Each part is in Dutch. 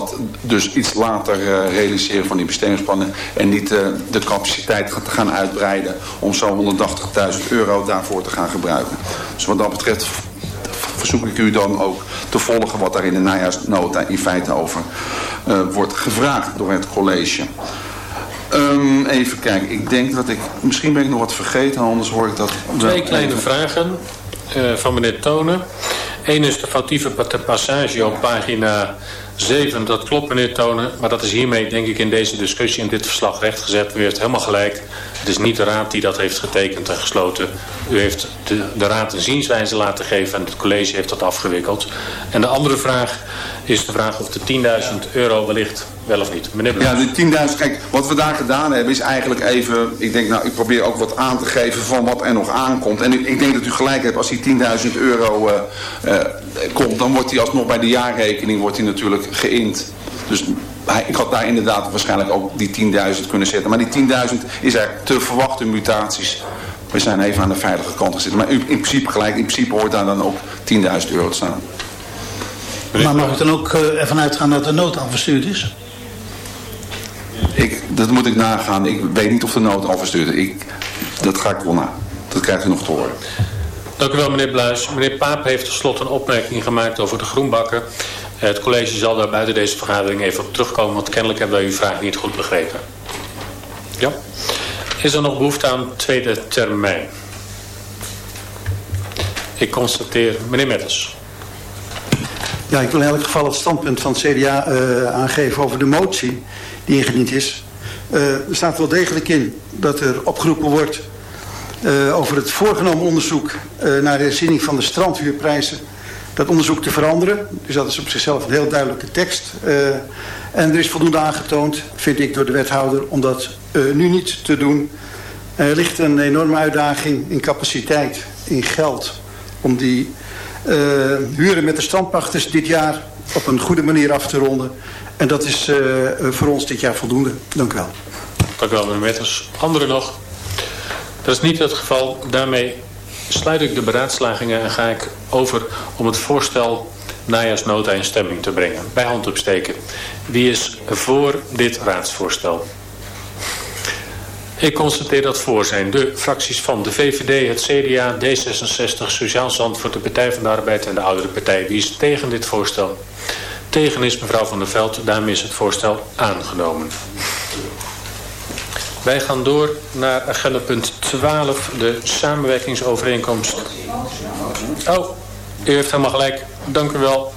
dat dus iets later uh, realiseren van die bestemmingsplannen en niet de capaciteit te gaan uitbreiden om zo 180.000 euro daarvoor te gaan gebruiken. Dus wat dat betreft verzoek ik u dan ook te volgen wat daar in de najaarsnota in feite over wordt gevraagd door het college. Um, even kijken, ik denk dat ik, misschien ben ik nog wat vergeten, anders hoor ik dat... Twee kleine vragen van meneer Tonen. Eén is de foutieve passage op pagina 7. Dat klopt meneer Tonen, maar dat is hiermee denk ik in deze discussie in dit verslag rechtgezet. U heeft helemaal gelijk. Het is niet de raad die dat heeft getekend en gesloten. U heeft de, de raad een zienswijze laten geven en het college heeft dat afgewikkeld. En de andere vraag is de vraag of de 10.000 euro wellicht wel of niet. Meneer Ja, de 10.000, kijk, wat we daar gedaan hebben is eigenlijk even, ik denk nou, ik probeer ook wat aan te geven van wat er nog aankomt. En ik, ik denk dat u gelijk hebt, als die 10.000 euro uh, uh, komt, dan wordt die alsnog bij de jaarrekening wordt die natuurlijk geïnd. Dus ik had daar inderdaad waarschijnlijk ook die 10.000 kunnen zetten. Maar die 10.000 is er te verwachten mutaties. We zijn even aan de veilige kant gezeten. Maar in principe gelijk, in principe hoort daar dan ook 10.000 euro te staan. Maar mag ik dan ook uh, ervan uitgaan dat de nood al verstuurd is? Ik, dat moet ik nagaan. Ik weet niet of de nood al verstuurd is. Ik, dat ga ik wel na. Dat krijgt u nog te horen. Dank u wel meneer Bluis. Meneer Paap heeft tenslotte een opmerking gemaakt over de groenbakken. Het college zal daar buiten deze vergadering even op terugkomen, want kennelijk hebben wij uw vraag niet goed begrepen. Ja. Is er nog behoefte aan tweede termijn? Ik constateer, meneer Metters. Ja, ik wil in elk geval het standpunt van het CDA eh, aangeven over de motie die ingediend is. Uh, er staat wel degelijk in dat er opgeroepen wordt uh, over het voorgenomen onderzoek naar de herziening van de strandhuurprijzen dat onderzoek te veranderen. Dus dat is op zichzelf een heel duidelijke tekst. En er is voldoende aangetoond, vind ik, door de wethouder om dat nu niet te doen. Er ligt een enorme uitdaging in capaciteit, in geld, om die huren met de strandpachters dit jaar op een goede manier af te ronden. En dat is voor ons dit jaar voldoende. Dank u wel. Dank u wel, meneer Metters. Anderen nog? Dat is niet het geval. Daarmee sluit ik de beraadslagingen en ga ik over om het voorstel najaarsnota in stemming te brengen. Bij hand opsteken. Wie is voor dit raadsvoorstel? Ik constateer dat voor zijn de fracties van de VVD, het CDA, D66, Sociaal Zandvoort, de Partij van de Arbeid en de Oudere Partij. Wie is tegen dit voorstel? Tegen is mevrouw Van der Veld. Daarmee is het voorstel aangenomen. Wij gaan door naar agenda punt 12, de samenwerkingsovereenkomst. Oh, u heeft helemaal gelijk. Dank u wel.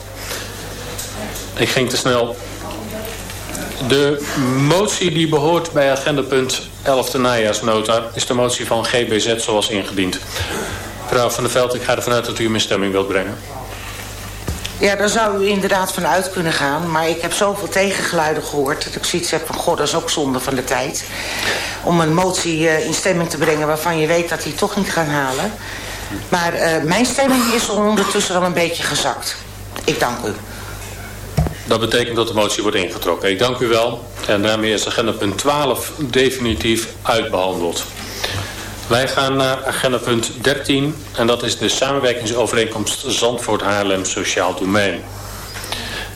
Ik ging te snel. De motie die behoort bij agenda punt 11 de najaarsnota is de motie van GBZ zoals ingediend. Mevrouw van der Veld, ik ga ervan uit dat u hem in stemming wilt brengen. Ja, daar zou u inderdaad van uit kunnen gaan. Maar ik heb zoveel tegengeluiden gehoord... dat ik zoiets heb van, god, dat is ook zonde van de tijd. Om een motie uh, in stemming te brengen... waarvan je weet dat die toch niet gaan halen. Maar uh, mijn stemming is ondertussen al een beetje gezakt. Ik dank u. Dat betekent dat de motie wordt ingetrokken. Ik dank u wel. En daarmee is agenda punt 12 definitief uitbehandeld. Wij gaan naar agenda punt 13 en dat is de samenwerkingsovereenkomst Zandvoort-Haarlem Sociaal Domein.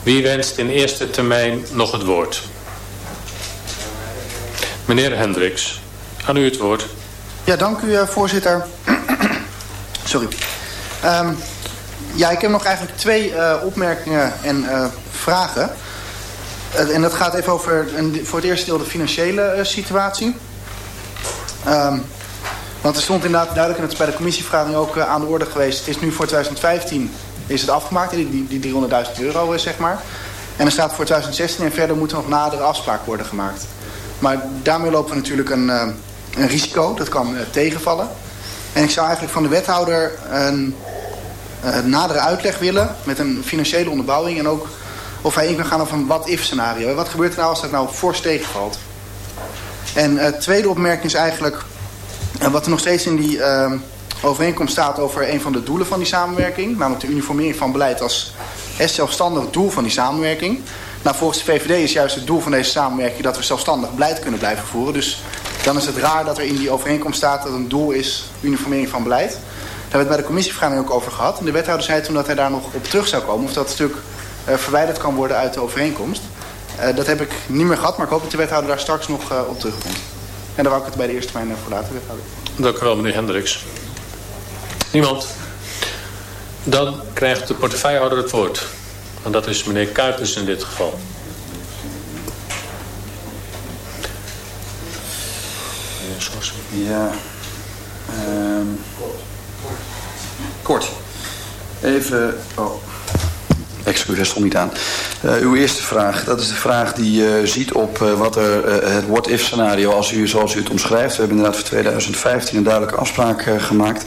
Wie wenst in eerste termijn nog het woord? Meneer Hendricks, aan u het woord. Ja, dank u eh, voorzitter. Sorry. Um, ja, ik heb nog eigenlijk twee uh, opmerkingen en uh, vragen. Uh, en dat gaat even over een, voor het eerste deel de financiële situatie. Um, want er stond inderdaad duidelijk, en het is bij de commissievergadering ook uh, aan de orde geweest. Het is nu voor 2015 is het afgemaakt, die, die, die 300.000 euro zeg maar. En er staat voor 2016 en verder moeten nog nadere afspraken worden gemaakt. Maar daarmee lopen we natuurlijk een, een risico, dat kan tegenvallen. En ik zou eigenlijk van de wethouder een, een nadere uitleg willen met een financiële onderbouwing. En ook of hij in gaan op een what-if scenario. Wat gebeurt er nou als dat nou fors tegenvalt? En het tweede opmerking is eigenlijk en wat er nog steeds in die uh, overeenkomst staat over een van de doelen van die samenwerking. Namelijk de uniformering van beleid als zelfstandig doel van die samenwerking. Nou, volgens de VVD is juist het doel van deze samenwerking dat we zelfstandig beleid kunnen blijven voeren. Dus dan is het raar dat er in die overeenkomst staat dat een doel is uniformering van beleid. Daar hebben we het bij de commissievergadering ook over gehad. En de wethouder zei toen dat hij daar nog op terug zou komen. Of dat stuk uh, verwijderd kan worden uit de overeenkomst. dat heb ik niet meer gehad, maar ik hoop dat de wethouder daar straks nog op terugkomt. En daar wou ik het bij de eerste termijn voor laten, wethouder. Dank u wel, meneer Hendricks. Niemand? Dan krijgt de portefeuillehouder het woord. En dat is meneer Kuipers in dit geval. Ja. Um, kort. Even... Oh. Excuus, stond niet aan. Uh, uw eerste vraag, dat is de vraag die ziet op uh, wat er het what-if scenario, als u, zoals u het omschrijft. We hebben inderdaad voor 2015 een duidelijke afspraak gemaakt.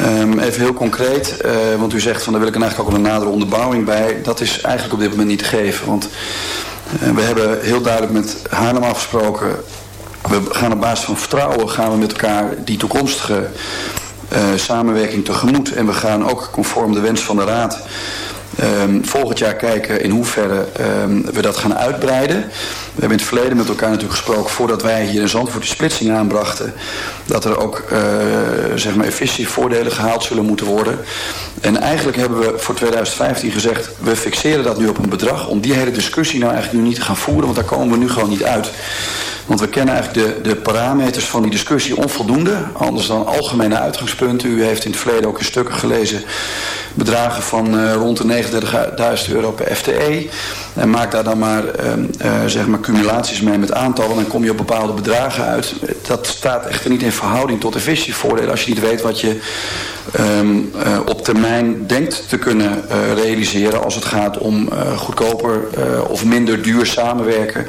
Um, even heel concreet, want u zegt van daar wil ik eigenlijk ook een nadere onderbouwing bij. Dat is eigenlijk op dit moment niet te geven, want we hebben heel duidelijk met Haarlem afgesproken we gaan op basis van vertrouwen gaan we met elkaar die toekomstige samenwerking tegemoet. En we gaan ook conform de wens van de Raad um, volgend jaar kijken in hoeverre um, we dat gaan uitbreiden. We hebben in het verleden met elkaar natuurlijk gesproken voordat wij hier in Zandvoort die splitsing aanbrachten. Dat er ook uh, zeg maar efficiëntievoordelen gehaald zullen moeten worden. En eigenlijk hebben we voor 2015 gezegd we fixeren dat nu op een bedrag om die hele discussie nou eigenlijk nu niet te gaan voeren. Want daar komen we nu gewoon niet uit. Want we kennen eigenlijk de, de parameters van die discussie onvoldoende. Anders dan algemene uitgangspunten. U heeft in het verleden ook in stukken gelezen bedragen van uh, rond de 39.000 euro per FTE. En maak daar dan maar, uh, uh, zeg maar cumulaties mee met aantallen. Dan kom je op bepaalde bedragen uit. Dat staat echter niet in verhouding tot efficiëntievoordelen. Als je niet weet wat je um, uh, op termijn denkt te kunnen uh, realiseren. Als het gaat om goedkoper of minder duur samenwerken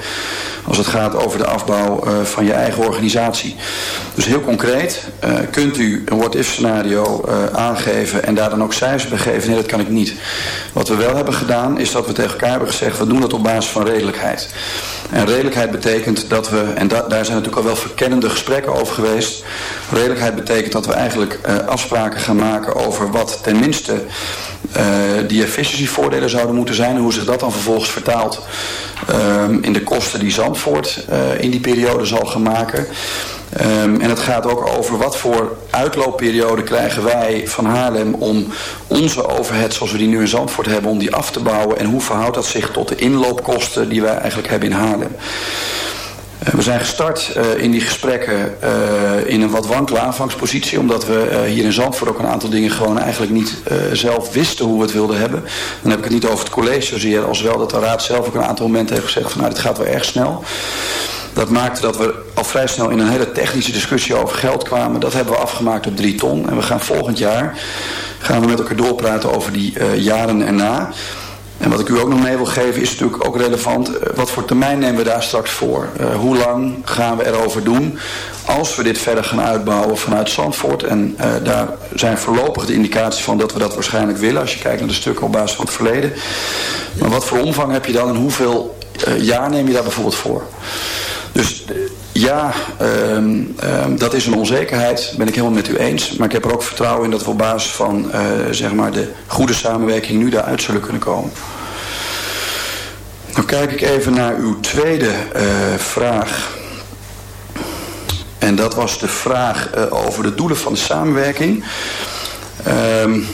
als het gaat over de afbouw van je eigen organisatie. Dus heel concreet, kunt u een what-if scenario aangeven en daar dan ook cijfers bij geven? Nee, dat kan ik niet. Wat we wel hebben gedaan is dat we tegen elkaar hebben gezegd, we doen dat op basis van redelijkheid. En redelijkheid betekent dat we, en da daar zijn natuurlijk al wel verkennende gesprekken over geweest. Redelijkheid betekent dat we eigenlijk afspraken gaan maken over wat tenminste uh, die efficiëntievoordelen zouden moeten zijn. En hoe zich dat dan vervolgens vertaalt um, in de kosten die Zandvoort uh, in die periode zal gaan maken. Um, en het gaat ook over wat voor uitloopperiode krijgen wij van Haarlem om onze overheid zoals we die nu in Zandvoort hebben, om die af te bouwen. En hoe verhoudt dat zich tot de inloopkosten die wij eigenlijk hebben in Haarlem. Uh, we zijn gestart uh, in die gesprekken uh, in een wat wankele aanvangspositie. Omdat we hier in Zandvoort ook een aantal dingen gewoon eigenlijk niet zelf wisten hoe we het wilden hebben. Dan heb ik het niet over het college zozeer als wel dat de raad zelf ook een aantal momenten heeft gezegd van nou dit gaat wel erg snel. Dat maakte dat we al vrij snel in een hele technische discussie over geld kwamen. Dat hebben we afgemaakt op drie ton. En we gaan volgend jaar gaan we met elkaar doorpraten over die jaren erna. En wat ik u ook nog mee wil geven is natuurlijk ook relevant. Uh, wat voor termijn nemen we daar straks voor? Uh, hoe lang gaan we erover doen? Als we dit verder gaan uitbouwen vanuit Zandvoort. En daar zijn voorlopig de indicaties van dat we dat waarschijnlijk willen. Als je kijkt naar de stukken op basis van het verleden. Maar wat voor omvang heb je dan en hoeveel jaar neem je daar bijvoorbeeld voor? Dus ja, um, um, dat is een onzekerheid, ben ik helemaal met u eens. Maar ik heb er ook vertrouwen in dat we op basis van uh, zeg maar de goede samenwerking nu daaruit zullen kunnen komen. Dan kijk ik even naar uw tweede uh, vraag. En dat was de vraag over de doelen van de samenwerking. Um,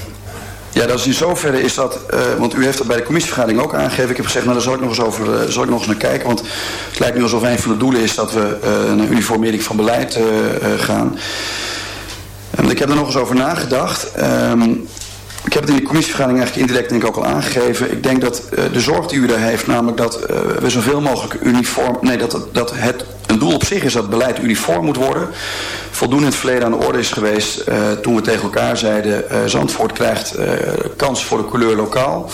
ja, dat is in zoverre is dat, uh, want u heeft dat bij de commissievergadering ook aangegeven. Ik heb gezegd, nou daar zal ik nog eens over, uh, zal ik nog eens naar kijken. Want het lijkt nu alsof een van de doelen is dat we uh, naar uniformering van beleid gaan. Ik heb er nog eens over nagedacht. Um, ik heb het in de commissievergadering eigenlijk indirect denk ik ook al aangegeven. Ik denk dat uh, de zorg die u daar heeft, namelijk dat uh, we zoveel mogelijk uniform... Nee, dat, dat het een doel op zich is dat beleid uniform moet worden. Voldoende in het verleden aan de orde is geweest uh, toen we tegen elkaar zeiden... Zandvoort krijgt kans voor de couleur lokaal.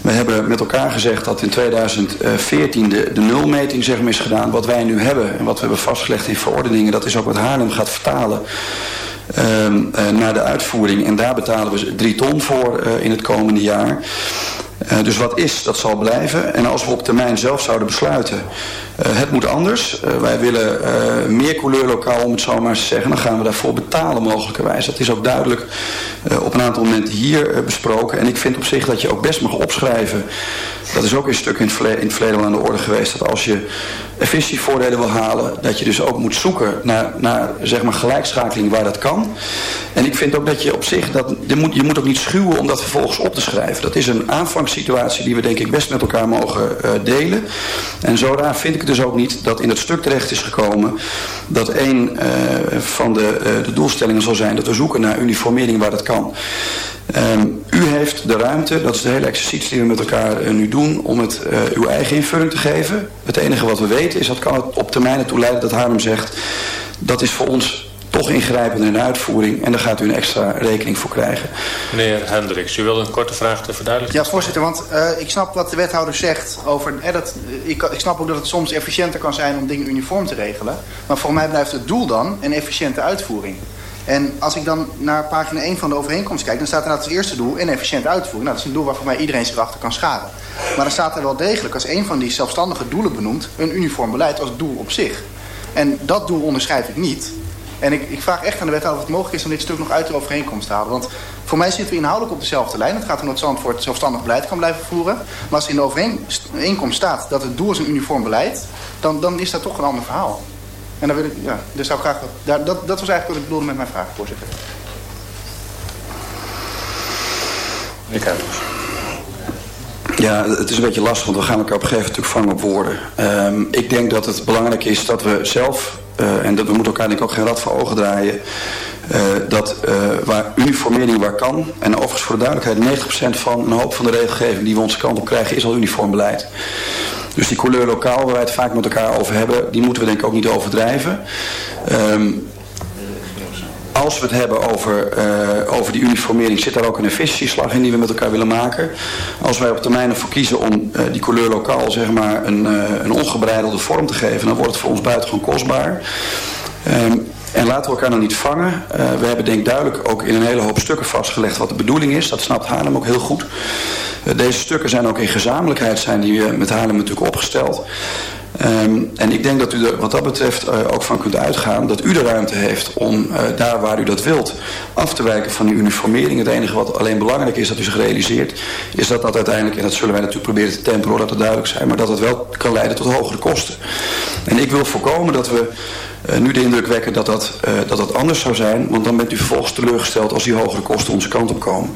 We hebben met elkaar gezegd dat in 2014 de, de nulmeting zeg maar, is gedaan. Wat wij nu hebben en wat we hebben vastgelegd in verordeningen... dat is ook wat Haarlem gaat vertalen... Um, uh, naar de uitvoering. En daar betalen we drie ton voor uh, in het komende jaar. Uh, dus wat is, dat zal blijven. En als we op termijn zelf zouden besluiten, het moet anders. wij willen meer couleurlokaal, om het zo maar te zeggen. Dan gaan we daarvoor betalen mogelijkerwijs. Dat is ook duidelijk op een aantal momenten hier besproken. En ik vind op zich dat je ook best mag opschrijven dat is ook een stuk in het, verleden, in het verleden wel aan de orde geweest, dat als je efficiëntievoordelen wil halen, dat je dus ook moet zoeken naar, naar zeg maar gelijkschakeling waar dat kan. En ik vind ook dat je op zich, dat, je, moet, je moet ook niet schuwen om dat vervolgens op te schrijven. Dat is een aanvangssituatie die we denk ik best met elkaar mogen uh, delen. En zo raar vind ik het dus ook niet dat in het stuk terecht is gekomen dat een uh, van de, uh, de doelstellingen zal zijn dat we zoeken naar uniformering waar dat kan. Um, u heeft de ruimte, dat is de hele exercitie die we met elkaar uh, nu doen, om het uh, uw eigen invulling te geven. Het enige wat we weten is dat kan het op termijn ertoe leiden dat Haarlem zegt, dat is voor ons toch ingrijpend in de uitvoering en daar gaat u een extra rekening voor krijgen. Meneer Hendricks, u wilde een korte vraag te verduidelijken? Ja, voorzitter, want uh, ik snap wat de wethouder zegt over... Eh, dat, ik, ik snap ook dat het soms efficiënter kan zijn om dingen uniform te regelen. Maar voor mij blijft het doel dan een efficiënte uitvoering. En als ik dan naar pagina 1 van de overeenkomst kijk... dan staat er het eerste doel een efficiënte uitvoering. Nou, dat is een doel waar voor mij iedereen zich achter kan scharen. Maar dan staat er wel degelijk als een van die zelfstandige doelen benoemd... een uniform beleid als doel op zich. En dat doel onderschrijf ik niet. En ik, ik vraag echt aan de wethouder of het mogelijk is om dit stuk nog uit de overeenkomst te halen. Want voor mij zitten we inhoudelijk op dezelfde lijn. Het gaat om dat Zandvoort zelfstandig beleid kan blijven voeren. Maar als in de overeenkomst staat dat het doel is een uniform beleid... dan, dan is dat toch een ander verhaal. En dan wil ik, ja, dus zou ik graag, daar, dat, dat was eigenlijk wat ik bedoelde met mijn vraag, voorzitter. Ik heb ja, het is een beetje lastig, want we gaan elkaar op een gegeven moment vangen op woorden. Um, ik denk dat het belangrijk is dat we zelf, uh, en dat we moeten elkaar denk ook geen rad voor ogen draaien, uh, dat uh, waar uniformering waar kan, en overigens voor de duidelijkheid, 90% van een hoop van de regelgeving die we onze kant op krijgen is al uniform beleid. Dus die couleur lokaal, waar wij het vaak met elkaar over hebben, die moeten we denk ik ook niet overdrijven. Um, als we het hebben over, uh, over die uniformering, zit daar ook een efficiëntieslag in die we met elkaar willen maken. Als wij op termijn ervoor kiezen om uh, die couleur lokaal zeg maar, een, uh, een ongebreidelde vorm te geven, dan wordt het voor ons buitengewoon kostbaar. Um, en laten we elkaar nou niet vangen. Uh, we hebben denk ik duidelijk ook in een hele hoop stukken vastgelegd wat de bedoeling is. Dat snapt Haarlem ook heel goed. Uh, deze stukken zijn ook in gezamenlijkheid zijn die we met Haarlem natuurlijk opgesteld. Um, en ik denk dat u er wat dat betreft uh, ook van kunt uitgaan dat u de ruimte heeft om daar waar u dat wilt af te wijken van die uniformering. Het enige wat alleen belangrijk is dat u zich realiseert is dat dat uiteindelijk, en dat zullen wij natuurlijk proberen te temperen, dat het duidelijk zijn, maar dat het wel kan leiden tot hogere kosten. En ik wil voorkomen dat we nu de indruk wekken dat dat, uh, dat dat anders zou zijn, want dan bent u vervolgens teleurgesteld als die hogere kosten onze kant op komen.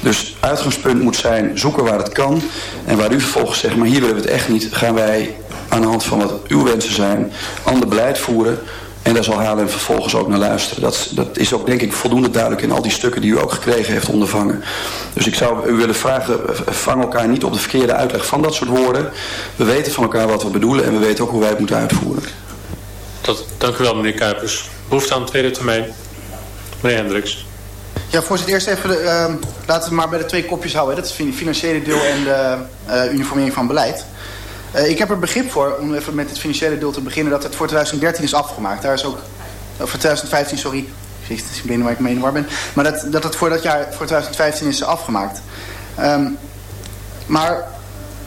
Dus uitgangspunt moet zijn zoeken waar het kan en waar u vervolgens zegt, maar hier willen we het echt niet, gaan wij aan de hand van wat uw wensen zijn, ander beleid voeren. En daar zal Haarlem vervolgens ook naar luisteren. Dat, dat is ook denk ik voldoende duidelijk in al die stukken die u ook gekregen heeft ondervangen. Dus ik zou u willen vragen, vang elkaar niet op de verkeerde uitleg van dat soort woorden. We weten van elkaar wat we bedoelen en we weten ook hoe wij het moeten uitvoeren. Dat, dank u wel meneer Kuipers. Behoefte aan de tweede termijn. Meneer Hendricks. Ja, voorzitter, eerst even, de, uh, laten we maar bij de twee kopjes houden. Dat is het financiële deel en de uh, uniformering van beleid. Uh, ik heb er begrip voor, om even met het financiële deel te beginnen, dat het voor 2013 is afgemaakt. Daar is ook, voor 2015, sorry, ik weet niet waar ik mee in war ben. Maar dat, dat het voor dat jaar, voor 2015 is afgemaakt. Um, maar,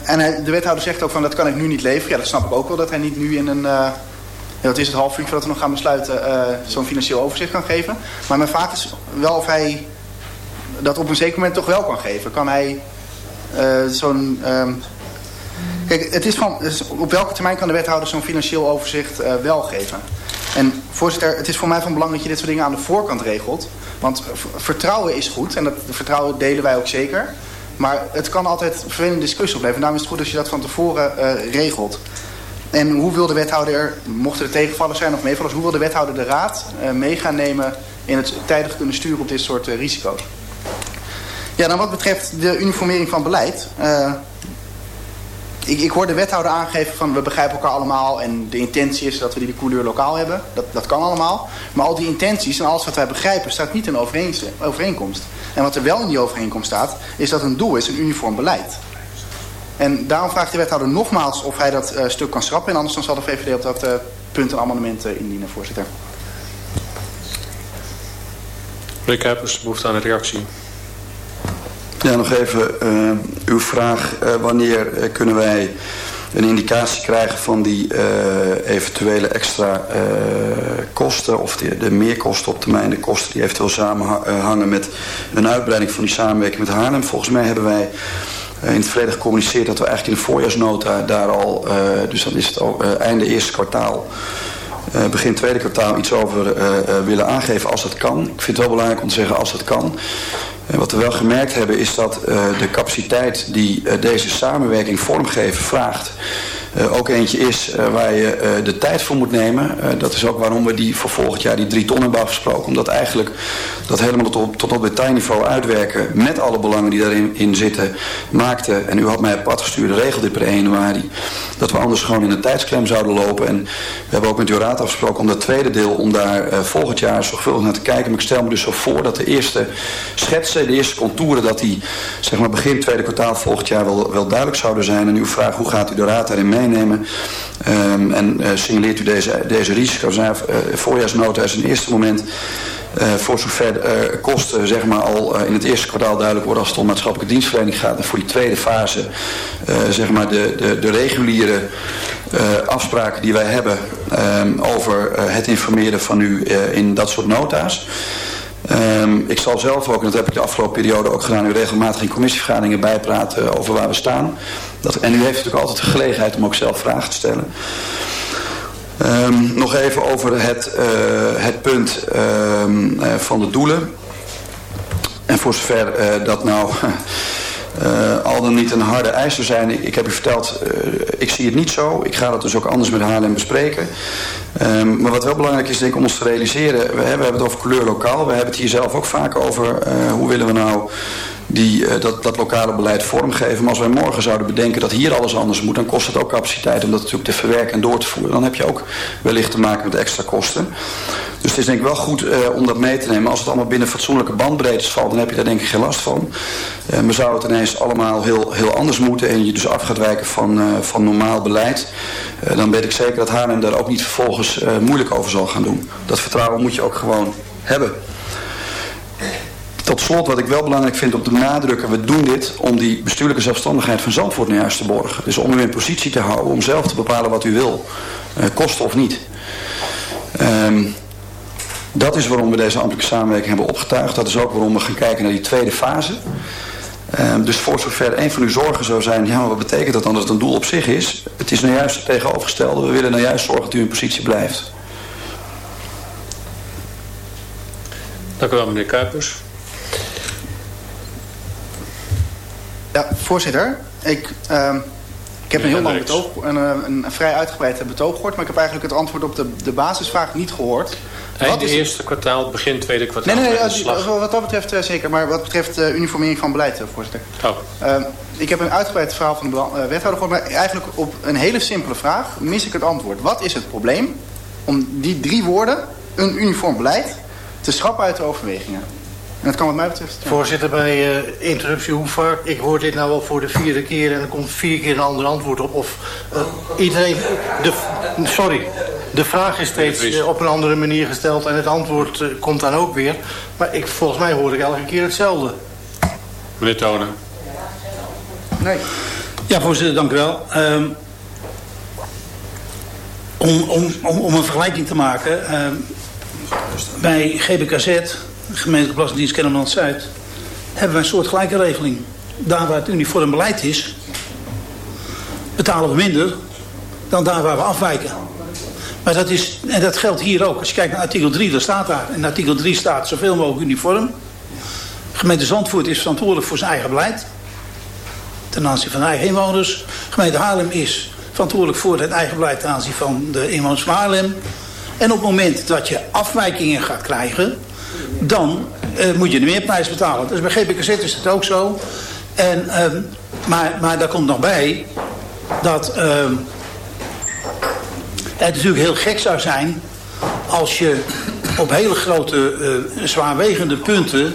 en de wethouder zegt ook van dat kan ik nu niet leveren. Ja, dat snap ik ook wel, dat hij niet nu in een... Wat is het half uur voordat we nog gaan besluiten, uh, zo'n financieel overzicht kan geven. Maar mijn vraag is wel of hij dat op een zeker moment toch wel kan geven. Kan hij uh, zo'n... Um, Kijk, het is van, op welke termijn kan de wethouder zo'n financieel overzicht uh, wel geven? En voorzitter, het is voor mij van belang dat je dit soort dingen aan de voorkant regelt. Want vertrouwen is goed en dat vertrouwen delen wij ook zeker. Maar het kan altijd vervelende discussie opleveren. Daarom is het goed als je dat van tevoren regelt. En hoe wil de wethouder, mochten er tegenvallen zijn of meevallers... hoe wil de wethouder de raad uh, mee gaan nemen in het tijdig kunnen sturen op dit soort uh, risico's? Ja, dan wat betreft de uniformering van beleid... Uh, ik, ik hoor de wethouder aangeven van we begrijpen elkaar allemaal... en de intentie is dat we die couleur lokaal hebben. Dat, dat kan allemaal. Maar al die intenties en alles wat wij begrijpen staat niet in overeenkomst. En wat er wel in die overeenkomst staat... is dat een doel is, een uniform beleid. En daarom vraagt de wethouder nogmaals of hij dat uh, stuk kan schrappen. En anders dan zal de VVD op dat uh, punt een amendement uh, indienen, voorzitter. Meneer Kuipers, behoefte aan een reactie. Ja, nog even uh, uw vraag. Uh, wanneer uh, kunnen wij een indicatie krijgen van die eventuele extra kosten... of de, de meerkosten op termijn, de kosten die eventueel samenhangen met een uitbreiding van die samenwerking met Haarlem. Volgens mij hebben wij in het verleden gecommuniceerd dat we eigenlijk in de voorjaarsnota daar al, dus dan is het al einde eerste kwartaal, begin tweede kwartaal iets over willen aangeven als dat kan. Ik vind het wel belangrijk om te zeggen als dat kan. En wat we wel gemerkt hebben is dat de capaciteit die deze samenwerking vormgeven vraagt ook eentje is uh, waar je uh, de tijd voor moet nemen. dat is ook waarom we die voor volgend jaar die drie ton hebben afgesproken. Omdat eigenlijk dat helemaal tot, tot op detailniveau uitwerken met alle belangen die daarin in zitten maakte. En u had mij op pad gestuurd, regel dit per 1 januari. Dat we anders gewoon in een tijdsklem zouden lopen. En we hebben ook met raad afgesproken om dat tweede deel, om daar volgend jaar zorgvuldig naar te kijken. Maar ik stel me dus zo voor dat de eerste schetsen, de eerste contouren, dat die zeg maar begin tweede kwartaal volgend jaar wel, wel duidelijk zouden zijn. En uw vraag, hoe gaat u de raad daarin mee? meenemen. Um, en uh, signaleert u deze, deze risico's. Nou, uh, voorjaarsnota is een eerste moment voor zover uh, kosten zeg maar, al uh, in het eerste kwartaal duidelijk worden als het om maatschappelijke dienstverlening gaat. En voor die tweede fase zeg maar de, de, de reguliere afspraken die wij hebben um, over het informeren van u in dat soort nota's. Um, ik zal zelf ook, en dat heb ik de afgelopen periode ook gedaan, u regelmatig in commissievergaderingen bijpraten over waar we staan. Dat, en u heeft natuurlijk altijd de gelegenheid om ook zelf vragen te stellen. Um, nog even over het, uh, het punt um, uh, van de doelen. En voor zover uh, dat nou al dan niet een harde eis zijn. Ik, heb u verteld, ik zie het niet zo. Ik ga dat dus ook anders met Haarlem bespreken. Um, maar wat wel belangrijk is denk ik om ons te realiseren. We hebben, we hebben het over kleur lokaal. We hebben het hier zelf ook vaak over hoe willen we nou die uh, dat, dat lokale beleid vormgeven. Maar als wij morgen zouden bedenken dat hier alles anders moet... dan kost het ook capaciteit om dat natuurlijk te verwerken en door te voeren. Dan heb je ook wellicht te maken met extra kosten. Dus het is denk ik wel goed uh, om dat mee te nemen. Als het allemaal binnen fatsoenlijke bandbreedtes valt... dan heb je daar denk ik geen last van. Uh, maar zou het ineens allemaal heel, heel anders moeten... en je dus af gaat wijken van, van normaal beleid... dan weet ik zeker dat Haarlem daar ook niet vervolgens moeilijk over zal gaan doen. Dat vertrouwen moet je ook gewoon hebben. Tot slot, wat ik wel belangrijk vind om te benadrukken, we doen dit om die bestuurlijke zelfstandigheid van Zandvoort nu juist te borgen. Dus om u in positie te houden, om zelf te bepalen wat u wil, uh, kosten of niet. Um, dat is waarom we deze ambtelijke samenwerking hebben opgetuigd. Dat is ook waarom we gaan kijken naar die tweede fase. Um, dus voor zover een van uw zorgen zou zijn, ja, maar wat betekent dat dan dat het een doel op zich is? Het is nou juist het tegenovergestelde. We willen nou juist zorgen dat u in positie blijft. Dank u wel, meneer Kuipers. Ja, voorzitter. Ik, uh, ik heb een heel lang betoog, een, een, een, vrij uitgebreid betoog gehoord, maar ik heb eigenlijk het antwoord op de, de basisvraag niet gehoord. Eind het eerste kwartaal, begin tweede kwartaal. Nee, nee, nee wat dat betreft zeker, maar wat betreft uh, uniformering van beleid, voorzitter. Oh. Ehm, ik heb een uitgebreid verhaal van de wethouder gehoord, maar eigenlijk op een hele simpele vraag mis ik het antwoord. Wat is het probleem om die drie woorden, een uniform beleid, te schrappen uit de overwegingen? En dat kan wat mij betreft. Ja. Voorzitter, bij uh, interruptie hoe vaak... Ik hoor dit nou al voor de vierde keer en er komt vier keer een ander antwoord op. Of uh, iedereen... De, sorry, de vraag is steeds uh, op een andere manier gesteld en het antwoord komt dan ook weer. Maar ik, volgens mij hoor ik elke keer hetzelfde. Meneer Tonen. Nee. Ja, voorzitter, dank u wel. Um, om, om, om, om een vergelijking te maken... Um, bij GBKZ gemeentelijke Belastingdienst Kennemerland-Zuid... hebben wij een soortgelijke regeling. Daar waar het uniform beleid is... betalen we minder dan daar waar we afwijken. Maar dat is, en dat geldt hier ook. Als je kijkt naar artikel 3, daar staat daar. In artikel 3 staat zoveel mogelijk uniform. Gemeente Zandvoort is verantwoordelijk voor zijn eigen beleid. Ten aanzien van eigen inwoners. Gemeente Haarlem is verantwoordelijk voor het eigen beleid ten aanzien van de inwoners van Haarlem. En op het moment dat je afwijkingen gaat krijgen dan uh, moet je de meerprijs betalen. Dus bij GPKZ is het ook zo. En, uh, maar, maar daar komt nog bij dat uh, het natuurlijk heel gek zou zijn als je op hele grote, uh, zwaarwegende punten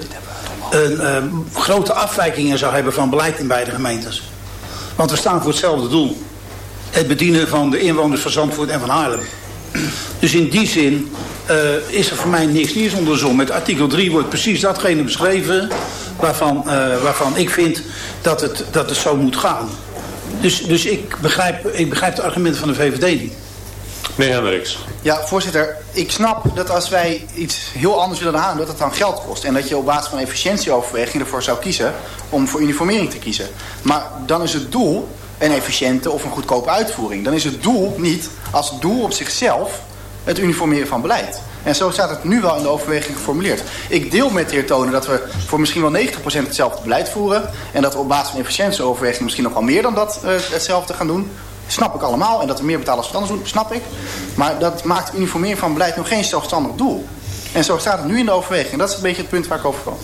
een grote afwijkingen zou hebben van beleid in beide gemeentes. Want we staan voor hetzelfde doel. Het bedienen van de inwoners van Zandvoort en van Haarlem. Dus in die zin uh, is er voor mij niks nieuws onder de zon. Met artikel 3 wordt precies datgene beschreven waarvan, uh, waarvan ik vind dat het, dat het zo moet gaan. Dus, dus ik, begrijp, ik begrijp de argumenten van de VVD niet. Meneer Hendricks. Ja, voorzitter. Ik snap dat als wij iets heel anders willen halen, dat het dan geld kost. En dat je op basis van efficiëntieoverweging ervoor zou kiezen om voor uniformering te kiezen. Maar dan is het doel een efficiënte of een goedkope uitvoering. Dan is het doel niet als doel op zichzelf het uniformeren van beleid. En zo staat het nu wel in de overweging geformuleerd. Ik deel met de heer Tonen dat we voor misschien wel 90% hetzelfde beleid voeren. En dat we op basis van efficiëntieoverweging misschien nog wel meer dan dat uh, hetzelfde gaan doen. Snap ik allemaal. En dat we meer betalen als doen, snap ik. Maar dat maakt uniformeren van beleid nog geen zelfstandig doel. En zo staat het nu in de overweging. Dat is een beetje het punt waar ik over kwam.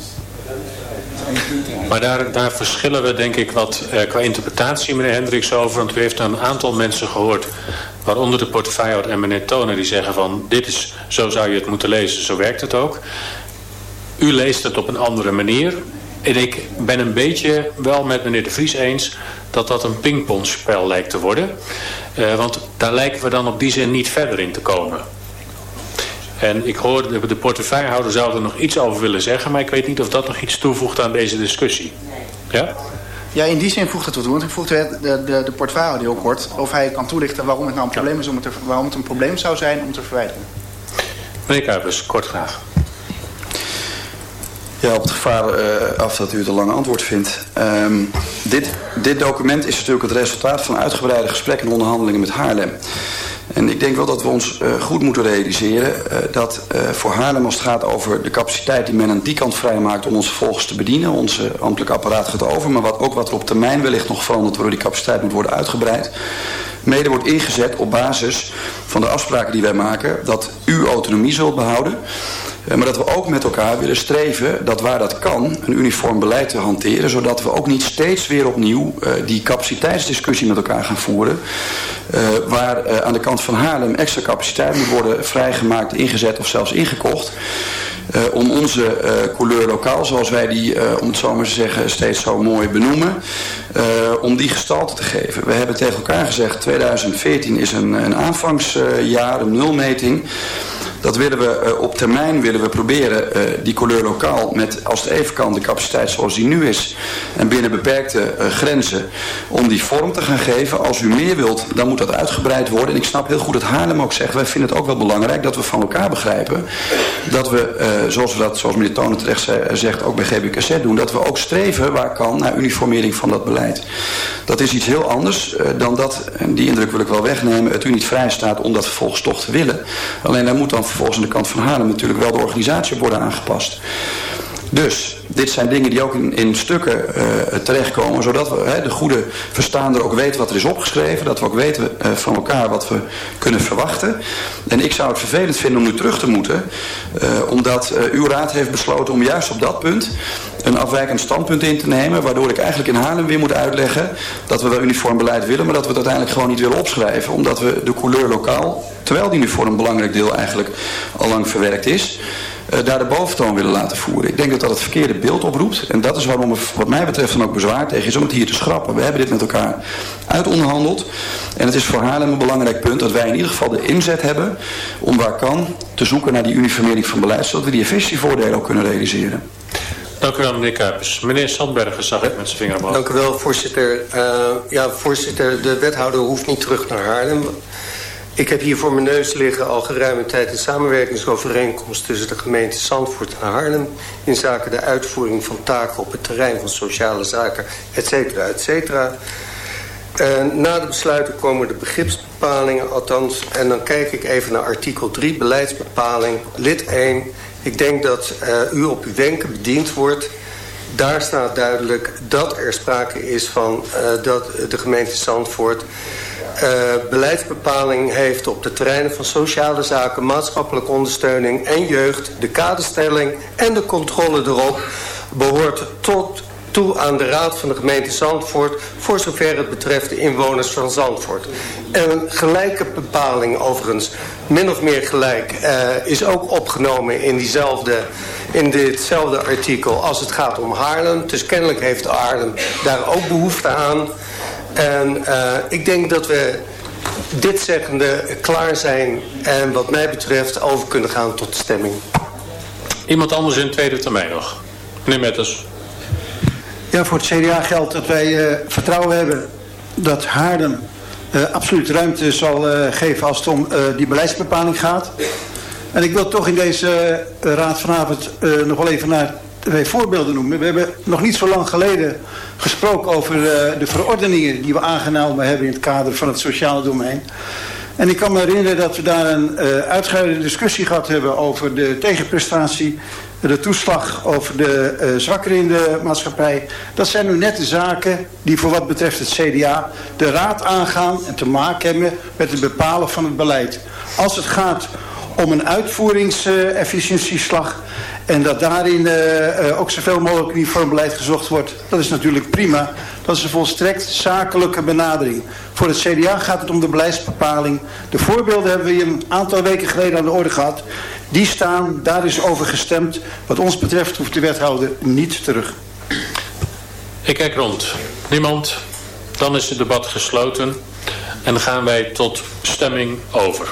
Maar daar, daar verschillen we denk ik wat eh, qua interpretatie, meneer Hendricks, over. Want u heeft een aantal mensen gehoord, waaronder de portefeuillehouder en meneer Tonen, die zeggen van dit is, zo zou je het moeten lezen, zo werkt het ook. U leest het op een andere manier. En ik ben een beetje wel met meneer De Vries eens dat dat een pingpongspel lijkt te worden. Uh, want daar lijken we dan op die zin niet verder in te komen. En ik hoor, de, de portefeuillehouder zou er nog iets over willen zeggen... maar ik weet niet of dat nog iets toevoegt aan deze discussie. Ja? Ja, in die zin voegt het toe. Want ik vroeg de, de, de, de portefeuillehouder heel kort... of hij kan toelichten waarom het nou een probleem, is om het waarom het een probleem zou zijn om te verwijderen. Meneer Kuipers, kort graag. Ja, op het gevaar uh, af dat u het een lang antwoord vindt. Um, dit, dit document is natuurlijk het resultaat van uitgebreide gesprekken en onderhandelingen met Haarlem. En ik denk wel dat we ons uh, goed moeten realiseren uh, dat uh, voor Haarlem als het gaat over de capaciteit die men aan die kant vrijmaakt om ons vervolgens te bedienen. Onze ambtelijk apparaat gaat over, maar wat, ook wat er op termijn wellicht nog verandert waardoor die capaciteit moet worden uitgebreid. Mede wordt ingezet op basis van de afspraken die wij maken dat u autonomie zult behouden. Eh, maar dat we ook met elkaar willen streven dat waar dat kan een uniform beleid te hanteren. Zodat we ook niet steeds weer opnieuw uh, die capaciteitsdiscussie met elkaar gaan voeren. Uh, waar aan de kant van Haarlem extra capaciteit moet worden vrijgemaakt, ingezet of zelfs ingekocht. Om onze couleur lokaal, zoals wij die, om het zo maar te zeggen, steeds zo mooi benoemen, om die gestalte te geven. We hebben tegen elkaar gezegd, 2014 is een, een aanvangsjaar, een nulmeting. Dat willen we uh, op termijn willen we proberen uh, die couleur lokaal met als het even kan de capaciteit zoals die nu is en binnen beperkte uh, grenzen om die vorm te gaan geven. Als u meer wilt, dan moet dat uitgebreid worden. En ik snap heel goed dat Haarlem ook zegt, wij vinden het ook wel belangrijk dat we van elkaar begrijpen dat we, zoals we dat, zoals meneer Tonen terecht zegt, ook bij GBKZ doen, dat we ook streven waar kan naar uniformering van dat beleid. Dat is iets heel anders dan dat, en die indruk wil ik wel wegnemen, het u niet vrij staat om dat vervolgens toch te willen. Alleen daar moet dan vervolgens aan de kant van Haarlem natuurlijk wel de organisatie worden aangepast. Dus, dit zijn dingen die ook in, in stukken uh, terechtkomen, zodat we, hè, de goede verstaander ook weet wat er is opgeschreven, dat we ook weten uh, van elkaar wat we kunnen verwachten. En ik zou het vervelend vinden om nu terug te moeten, uh, omdat uw raad heeft besloten om juist op dat punt een afwijkend standpunt in te nemen, waardoor ik eigenlijk in Haarlem weer moet uitleggen dat we wel uniform beleid willen, maar dat we het uiteindelijk gewoon niet willen opschrijven, omdat we de couleur lokaal, terwijl die voor een belangrijk deel eigenlijk al lang verwerkt is, uh, daar de boventoon willen laten voeren. Ik denk dat dat het verkeerde beeld oproept. En dat is waarom er wat mij betreft dan ook bezwaar tegen is om het hier te schrappen. We hebben dit met elkaar uitonderhandeld. En het is voor Haarlem een belangrijk punt dat wij in ieder geval de inzet hebben om waar kan te zoeken naar die uniformering van beleid. Zodat we die efficiëntievoordelen ook kunnen realiseren. Dank u wel, meneer Kuipers. Meneer Sandbergen zag het met zijn vinger omhoog. Dank u wel, voorzitter. Uh, ja, voorzitter, de wethouder hoeft niet terug naar Haarlem. Ik heb hier voor mijn neus liggen al geruime tijd een samenwerkingsovereenkomst tussen de gemeente Zandvoort en Haarlem in zaken de uitvoering van taken op het terrein van sociale zaken, et cetera, et cetera. Uh, na de besluiten komen de begripsbepalingen, althans, en dan kijk ik even naar artikel 3, beleidsbepaling, lid 1. Ik denk dat uh, u op uw wenken bediend wordt. Daar staat duidelijk dat er sprake is van uh, dat de gemeente Zandvoort uh, beleidsbepaling heeft op de terreinen van sociale zaken, maatschappelijke ondersteuning en jeugd, de kaderstelling en de controle erop behoort tot toe aan de raad van de gemeente Zandvoort voor zover het betreft de inwoners van Zandvoort. Een gelijke bepaling overigens, min of meer gelijk, uh, is ook opgenomen in, diezelfde, in ditzelfde artikel als het gaat om Haarlem. Dus kennelijk heeft Haarlem daar ook behoefte aan. En uh, ik denk dat we dit zeggende klaar zijn en wat mij betreft over kunnen gaan tot stemming. Iemand anders in de tweede termijn nog? Meneer Metters. Ja, voor het CDA geldt dat wij uh, vertrouwen hebben dat Haarlem absoluut ruimte zal geven als het om die beleidsbepaling gaat. En ik wil toch in deze raad vanavond nog wel even naar twee voorbeelden noemen. We hebben nog niet zo lang geleden gesproken over de verordeningen die we aangenomen hebben in het kader van het sociale domein. En ik kan me herinneren dat we daar een uh, uitgebreide discussie gehad hebben over de tegenprestatie, de toeslag over de uh, zwakkeren in de maatschappij. Dat zijn nu net de zaken die voor wat betreft het CDA de raad aangaan en te maken hebben met het bepalen van het beleid. Als het gaat om een uitvoeringsefficiëntieslag en dat daarin uh, uh, ook zoveel mogelijk uniform beleid gezocht wordt. Dat is natuurlijk prima. Dat is een volstrekt zakelijke benadering. Voor het CDA gaat het om de beleidsbepaling. De voorbeelden hebben we een aantal weken geleden aan de orde gehad. Die staan, daar is over gestemd. Wat ons betreft hoeft de wethouder niet terug. Ik kijk rond. Niemand? Dan is het debat gesloten. En dan gaan wij tot stemming over.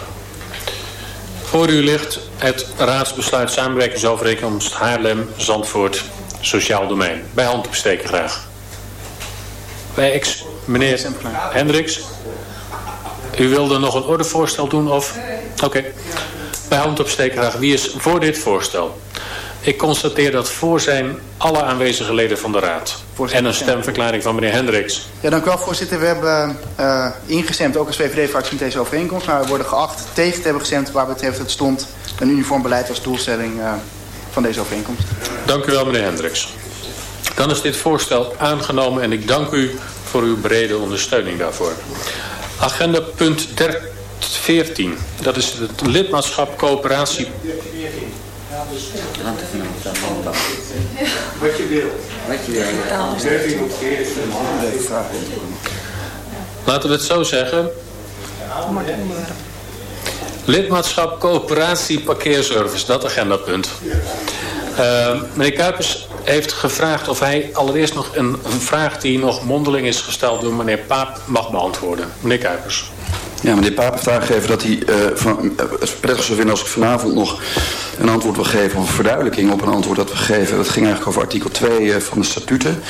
Voor u ligt het raadsbesluit samenwerkingsovereenkomst Haarlem-Zandvoort Sociaal Domein. Bij hand opsteken graag. Bij ex meneer Hendricks. U wilde nog een ordevoorstel doen of? Oké. Okay. Bij hand opsteken graag. Wie is voor dit voorstel? Ik constateer dat voor zijn alle aanwezige leden van de Raad. En een stemverklaring van meneer Hendricks. Ja, dank u wel voorzitter. We hebben uh, ingestemd, ook als VVD-fractie met deze overeenkomst. Maar we worden geacht tegen te hebben gestemd waar betreft het stond een uniform beleid als doelstelling uh, van deze overeenkomst. Dank u wel meneer Hendricks. Dan is dit voorstel aangenomen en ik dank u voor uw brede ondersteuning daarvoor. Agenda punt 14. Dat is het lidmaatschap coöperatie wat je wil. Wat je wil. Laten we het zo zeggen. Lidmaatschap coöperatie parkeerservice, dat agendapunt. Uh, meneer Kuipers heeft gevraagd of hij allereerst nog een, een vraag die nog mondeling is gesteld door meneer Paap mag beantwoorden. Meneer Kuipers. Ja, meneer Paap heeft aangegeven dat hij uh, van, uh, het prettig zou als ik vanavond nog een antwoord wil geven of een verduidelijking op een antwoord dat we geven. Dat ging eigenlijk over artikel 2 uh, van de statuten.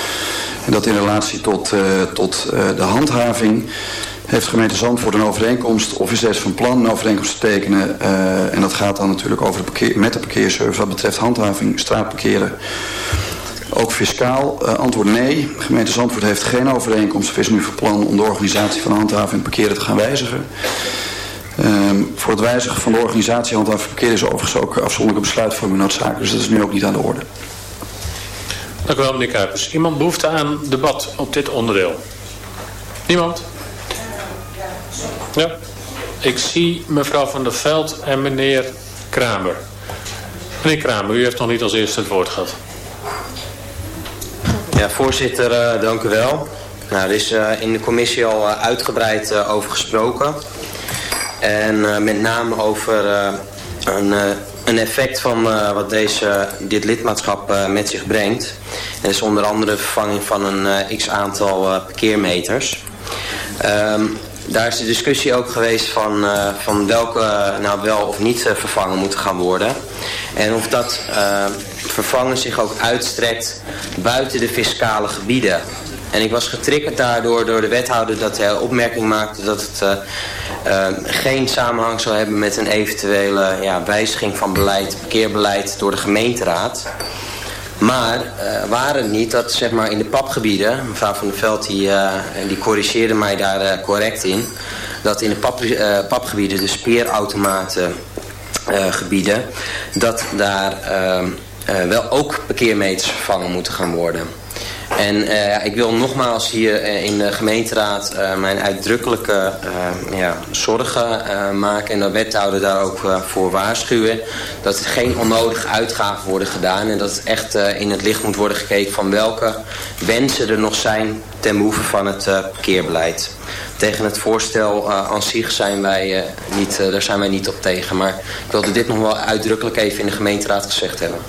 En dat in relatie tot, tot de handhaving heeft gemeente Zandvoort een overeenkomst of is deze van plan een overeenkomst te tekenen. en dat gaat dan natuurlijk over de parkeer, met de parkeerservice wat betreft handhaving, straatparkeren. Ook fiscaal, uh, antwoord nee. De gemeente Zandvoort heeft geen overeenkomst of is nu van plan om de organisatie van handhaving en parkeren te gaan wijzigen. Um, voor het wijzigen van de organisatie handhaving parkeren is overigens ook afzonderlijke besluitvorming noodzakelijk. Dus dat is nu ook niet aan de orde. Dank u wel meneer Kuipers. Iemand behoefte aan debat op dit onderdeel? Niemand? Ja. Ik zie mevrouw van der Veld en meneer Kramer. Meneer Kramer, u heeft nog niet als eerste het woord gehad. Ja, voorzitter, uh, dank u wel. Nou, er is uh, in de commissie al uh, uitgebreid over gesproken. En met name over een, een effect van wat deze, dit lidmaatschap met zich brengt. En dat is onder andere de vervanging van een x-aantal parkeermeters. Um, daar is de discussie ook geweest van, uh, van welke nou wel of niet uh, vervangen moeten gaan worden. En of dat vervangen zich ook uitstrekt buiten de fiscale gebieden. En ik was getriggerd daardoor door de wethouder dat hij opmerking maakte dat het geen samenhang zou hebben met een eventuele ja, wijziging van beleid, parkeerbeleid door de gemeenteraad. Maar uh, waren niet dat zeg maar, in de papgebieden, mevrouw Van der Veld die, uh, die corrigeerde mij daar uh, correct in, dat in de pap, papgebieden, de speerautomaten gebieden, dat daar wel ook parkeermeters vervangen moeten gaan worden. En uh, ik wil nogmaals hier uh, in de gemeenteraad uh, mijn uitdrukkelijke ja, zorgen maken. En de wethouder daar ook voor waarschuwen. Dat er geen onnodige uitgaven worden gedaan. En dat het echt in het licht moet worden gekeken van welke wensen er nog zijn ten behoeve van het parkeerbeleid. Tegen het voorstel aan zich zijn wij, niet, daar zijn wij niet op tegen. Maar ik wilde dit nog wel uitdrukkelijk even in de gemeenteraad gezegd hebben.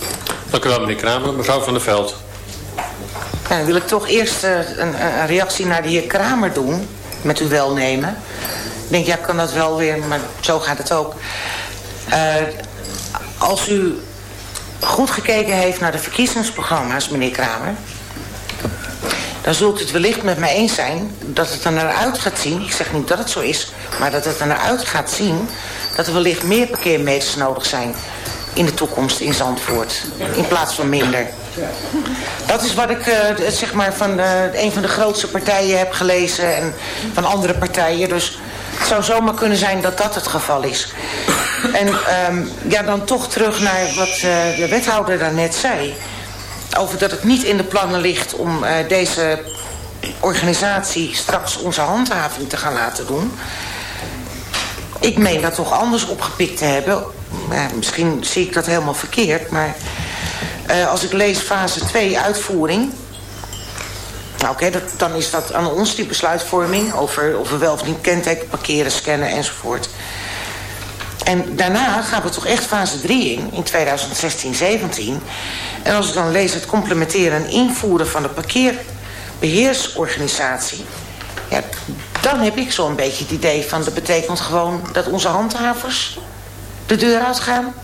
Dank u wel meneer Kramer. Mevrouw van der Veld. Dan wil ik toch eerst uh, een, een, reactie naar de heer Kramer doen. Met uw welnemen. Ik denk, ja, kan dat wel weer, maar zo gaat het ook. Uh, als u goed gekeken heeft naar de verkiezingsprogramma's, meneer Kramer... dan zult u het wellicht met mij eens zijn dat het er naar uit gaat zien. Ik zeg niet dat het zo is, maar dat het er naar uit gaat zien dat er wellicht meer parkeermeters nodig zijn in de toekomst in Zandvoort. In plaats van minder. Dat is wat ik uh, zeg maar van uh, een van de grootste partijen heb gelezen en van andere partijen. Dus het zou zomaar kunnen zijn dat dat het geval is. En um, ja, dan toch terug naar wat uh, de wethouder daarnet zei. Over dat het niet in de plannen ligt om deze organisatie straks onze handhaving te gaan laten doen. Ik meen dat toch anders opgepikt te hebben. misschien zie ik dat helemaal verkeerd, maar uh, als ik lees fase 2 uitvoering... Nou oké, dan is dat aan ons die besluitvorming... over of we wel of niet kenteken parkeren, scannen enzovoort. En daarna gaan we toch echt fase 3 in, in 2016, 17. En als ik dan lees het complementeren en invoeren van de parkeerbeheersorganisatie... Ja, dan heb ik zo'n beetje het idee van... dat betekent gewoon dat onze handhavers de deur uitgaan...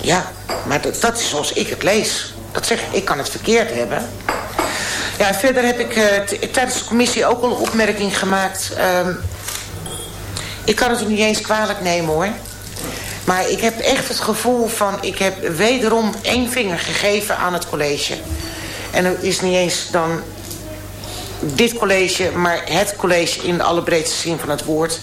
Ja, maar dat, dat, is zoals ik het lees. Dat zeg ik, ik kan het verkeerd hebben. Ja, verder heb ik uh, tijdens de commissie ook al een opmerking gemaakt. Uh, ik kan het ook niet eens kwalijk nemen hoor. Maar ik heb echt het gevoel van... ik heb wederom één vinger gegeven aan het college. En het is niet eens dan dit college... maar het college in de allerbreedste zin van het woord...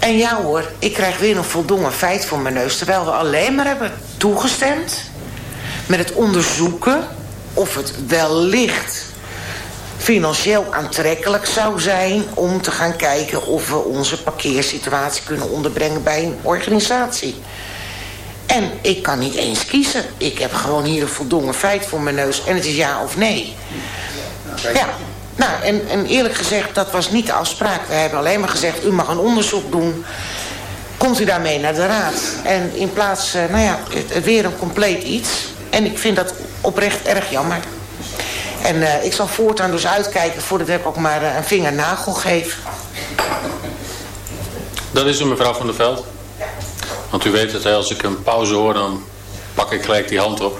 En ja hoor, ik krijg weer een voldongen feit voor mijn neus. Terwijl we alleen maar hebben toegestemd met het onderzoeken of het wellicht financieel aantrekkelijk zou zijn om te gaan kijken of we onze parkeersituatie kunnen onderbrengen bij een organisatie. En ik kan niet eens kiezen. Ik heb gewoon hier een voldongen feit voor mijn neus en het is ja of nee. Ja, nou, en, en eerlijk gezegd, dat was niet de afspraak. We hebben alleen maar gezegd, u mag een onderzoek doen. Komt u daarmee naar de raad? En in plaats, uh, nou ja, weer een compleet iets. En ik vind dat oprecht erg jammer. En uh, ik zal voortaan dus uitkijken voordat ik ook maar uh, een vinger nagel geef. Dat is u, mevrouw Van der Veld. Want u weet het, als ik een pauze hoor, dan pak ik gelijk die hand op.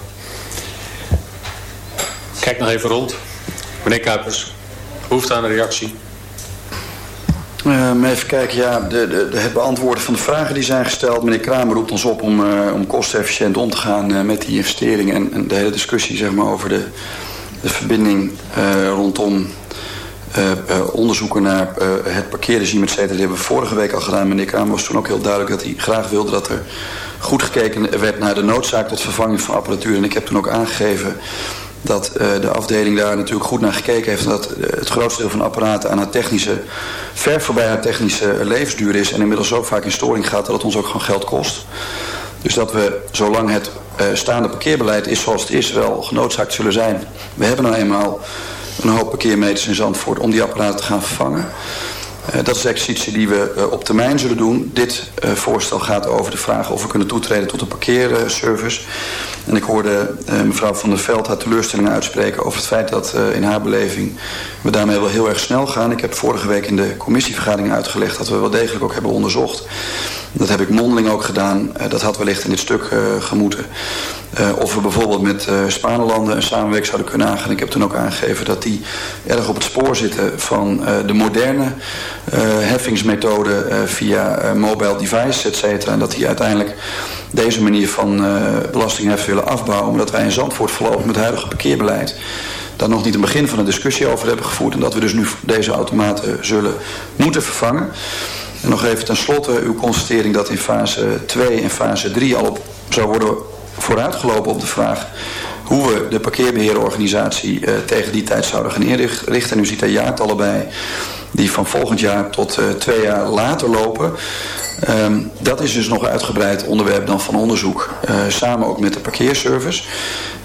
Kijk nog even rond. Meneer Kuipers. Behoefte aan een reactie? Uh, even kijken, ja, de, de, het beantwoorden van de vragen die zijn gesteld. Meneer Kramer roept ons op om, uh, om kostenefficiënt om te gaan uh, met die investeringen. En, de hele discussie zeg maar, over de, de verbinding rondom onderzoeken naar het parkeerregime, et cetera. Die hebben we vorige week al gedaan. Meneer Kramer was toen ook heel duidelijk dat hij graag wilde dat er goed gekeken werd naar de noodzaak tot vervanging van apparatuur. En ik heb toen ook aangegeven dat uh, de afdeling daar natuurlijk goed naar gekeken heeft... dat uh, het grootste deel van de apparaten aan het technische... ver voorbij haar technische levensduur is... en inmiddels zo vaak in storing gaat dat het ons ook gewoon geld kost. Dus dat we, zolang het staande parkeerbeleid is zoals het is... wel genoodzaakt zullen zijn. We hebben nou eenmaal een hoop parkeermeters in Zandvoort... om die apparaten te gaan vervangen. Uh, dat is de exercitie die we uh, op termijn zullen doen. Dit uh, voorstel gaat over de vraag of we kunnen toetreden tot een parkeerservice. En ik hoorde mevrouw Van der Veld haar teleurstelling uitspreken over het feit dat in haar beleving we daarmee wel heel erg snel gaan. Ik heb vorige week in de commissievergadering uitgelegd dat we wel degelijk ook hebben onderzocht. Dat heb ik mondeling ook gedaan. dat had wellicht in dit stuk gemoeten. Of we bijvoorbeeld met Spanelanden een samenwerking zouden kunnen aangaan. Ik heb toen ook aangegeven dat die erg op het spoor zitten van de moderne uh, heffingsmethode uh, via uh, mobile device, et cetera. En dat die uiteindelijk deze manier van belastingheffen willen afbouwen. Omdat wij in Zandvoort voorlopig met het huidige parkeerbeleid daar nog niet een begin van een discussie over hebben gevoerd. En dat we dus nu deze automaten zullen moeten vervangen. En nog even tenslotte uw constatering dat in fase 2 en fase 3 al zou worden vooruitgelopen op de vraag hoe we de parkeerbeheerorganisatie uh, tegen die tijd zouden gaan inrichten. En u ziet daar jaartallen bij die van volgend jaar tot uh, twee jaar later lopen. Um, dat is dus nog een uitgebreid onderwerp dan van onderzoek, uh, samen ook met de parkeerservice.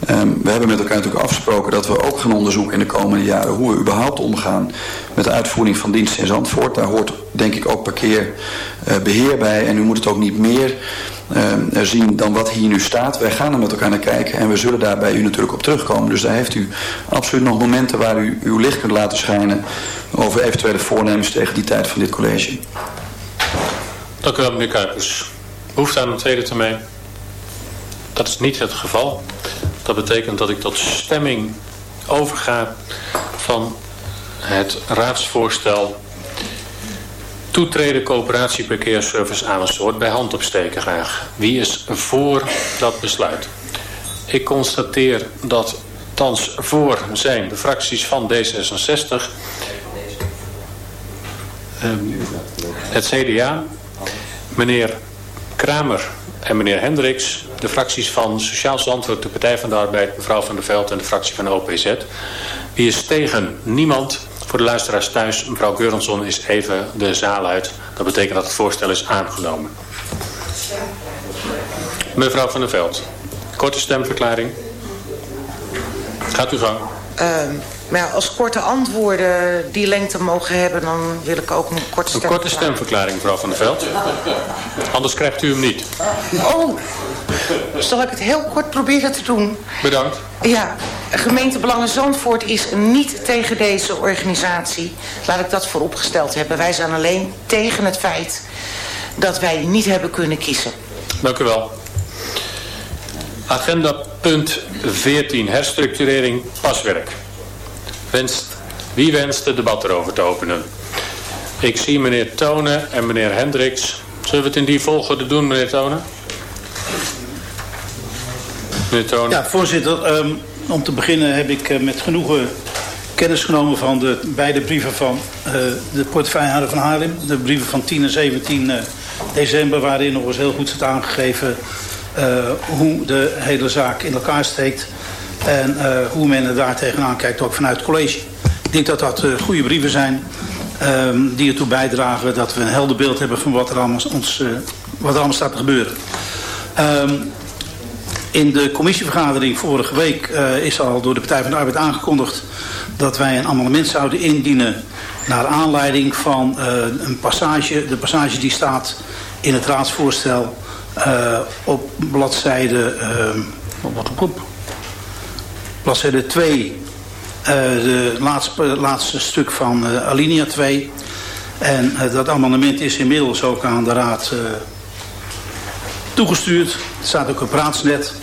Um, we hebben met elkaar natuurlijk afgesproken dat we ook gaan onderzoeken in de komende jaren hoe we überhaupt omgaan met de uitvoering van diensten in Zandvoort. Daar hoort denk ik ook parkeerbeheer bij en u moet het ook niet meer zien dan wat hier nu staat. Wij gaan er met elkaar naar kijken en we zullen daar bij u natuurlijk op terugkomen. Dus daar heeft u absoluut nog momenten waar u uw licht kunt laten schijnen over eventuele voornemens tegen die tijd van dit college. Dank u wel, meneer Kuipers. Behoefte aan een tweede termijn? Dat is niet het geval. Dat betekent dat ik tot stemming overga van het raadsvoorstel toetreden coöperatie parkeerservice aan een soort bij hand opsteken graag. Wie is voor dat besluit? Ik constateer dat thans voor zijn de fracties van D66, ehm, het CDA, meneer Kramer en meneer Hendricks, de fracties van Sociaal Zandvoort, de Partij van de Arbeid, mevrouw Van der Veld en de fractie van de OPZ. Wie is tegen? Niemand. Voor de luisteraars thuis, mevrouw Geurensson is even de zaal uit. Dat betekent dat het voorstel is aangenomen. Mevrouw Van der Veld, korte stemverklaring. Gaat u gang. Uh, maar ja, als korte antwoorden die lengte mogen hebben... dan wil ik ook een korte stemverklaring. Een korte stemverklaring, mevrouw Van der Veld. Anders krijgt u hem niet. Oh, zal ik het heel kort proberen te doen? Bedankt. Ja, gemeente Belangen Zandvoort is niet tegen deze organisatie. Laat ik dat vooropgesteld hebben. Wij zijn alleen tegen het feit dat wij niet hebben kunnen kiezen. Dank u wel. Agenda punt 14, herstructurering paswerk. Wenst, wie wenst het debat erover te openen? Ik zie meneer Tonen en meneer Hendricks. Zullen we het in die volgorde doen, meneer Tonen? Ja, voorzitter. Um, om te beginnen heb ik uh, met genoegen kennis genomen van de beide brieven van uh, de portefeuillehouder van Haarlem. De brieven van 10 en 17 uh, december, waarin nog eens heel goed staat aangegeven hoe de hele zaak in elkaar steekt. En hoe men er daar tegenaan kijkt, ook vanuit het college. Ik denk dat dat goede brieven zijn. Um, die ertoe bijdragen dat we een helder beeld hebben van wat er allemaal, ons, wat er allemaal staat te gebeuren. Um, in de commissievergadering vorige week is al door de Partij van de Arbeid aangekondigd dat wij een amendement zouden indienen naar aanleiding van een passage, de passage die staat in het raadsvoorstel uh, op bladzijde, uh, op, bladzijde 2, uh, de laatste, laatste stuk van alinea 2. En dat amendement is inmiddels ook aan de raad toegestuurd. Het staat ook op raadsnet.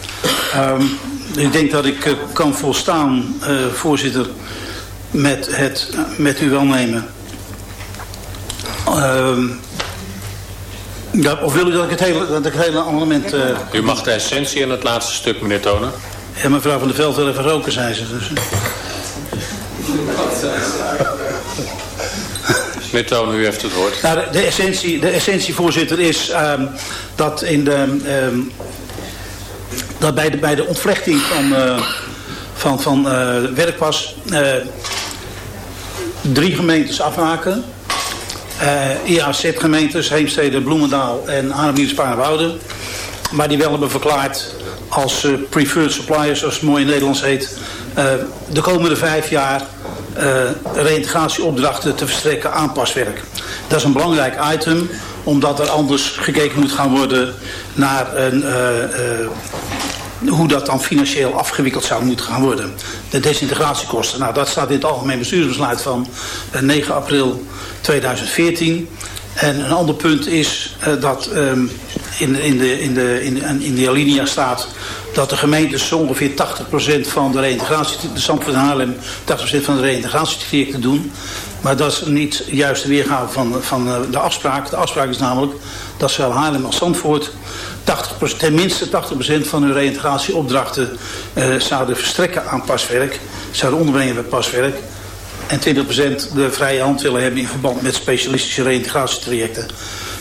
Um, ik denk dat ik kan volstaan, voorzitter, met, het, met uw welnemen. Ja, of wil u dat ik het hele, dat ik het hele amendement... Uh... U mag de essentie in het laatste stuk, meneer Tonen. Ja, mevrouw van der Veld wil even roken, zei ze. Dus. meneer Tonen, u heeft het woord. Nou, de, de, essentie, de essentie, voorzitter, is um, dat, in de, um, dat bij, de, bij de ontvlechting van, uh, van, van uh, werkpas... drie gemeentes afhaken uh, eh, IAZ-gemeentes, Heemstede, Bloemendaal en Arnhem Spaarwouden. Maar die wel hebben verklaard als preferred suppliers, zoals het mooi in Nederlands heet, de komende vijf jaar reïntegratieopdrachten te verstrekken aan paswerk. Dat is een belangrijk item, omdat er anders gekeken moet gaan worden naar een, hoe dat dan financieel afgewikkeld zou moeten gaan worden. De desintegratiekosten. Nou, dat staat in het algemeen bestuursbesluit van 9 april 2014. En een ander punt is uh, dat um, in, in, de, in, de, in, in de alinea staat dat de gemeentes ongeveer 80% van de reïntegratie, de Zandvoort en Haarlem, 80% van de reïntegratietrajecten doen. Maar dat is niet juist de weergave van, van uh, de afspraak. De afspraak is namelijk dat zowel Haarlem als Zandvoort 80%, tenminste 80% van hun reïntegratieopdrachten uh, zouden verstrekken aan paswerk, zouden onderbrengen bij paswerk en 20% de vrije hand willen hebben in verband met specialistische reïntegratietrajecten.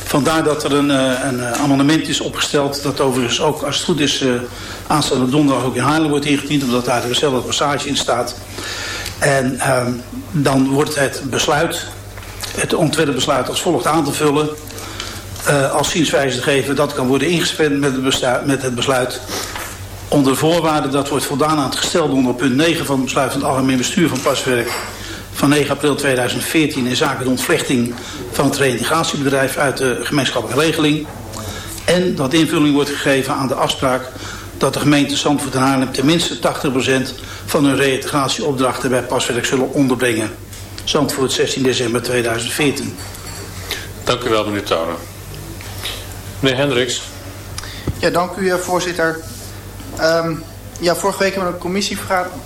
Vandaar dat er een, een amendement is opgesteld dat overigens ook als het goed is aanstaande donderdag ook in Haarlem wordt ingediend omdat daar dezelfde passage in staat. En uh, dan wordt het besluit, het ontwerpbesluit als volgt aan te vullen. Uh, als zienswijze te geven dat kan worden ingespend met het, besluit, met het besluit onder voorwaarde dat wordt voldaan aan het gestelde onder punt 9 van het besluit van het Algemeen Bestuur van Paswerk van 9 april 2014 in zaken de ontvlechting van het reintegratiebedrijf uit de gemeenschappelijke regeling. En dat invulling wordt gegeven aan de afspraak dat de gemeente Zandvoort en Haarlem tenminste 80% van hun reintegratieopdrachten bij paswerk zullen onderbrengen. Zandvoort 16 december 2014. Dank u wel meneer Tonen. Meneer Hendricks. Ja, dank u eh, voorzitter. Ehm, ja, vorige week hebben we een commissievergadering...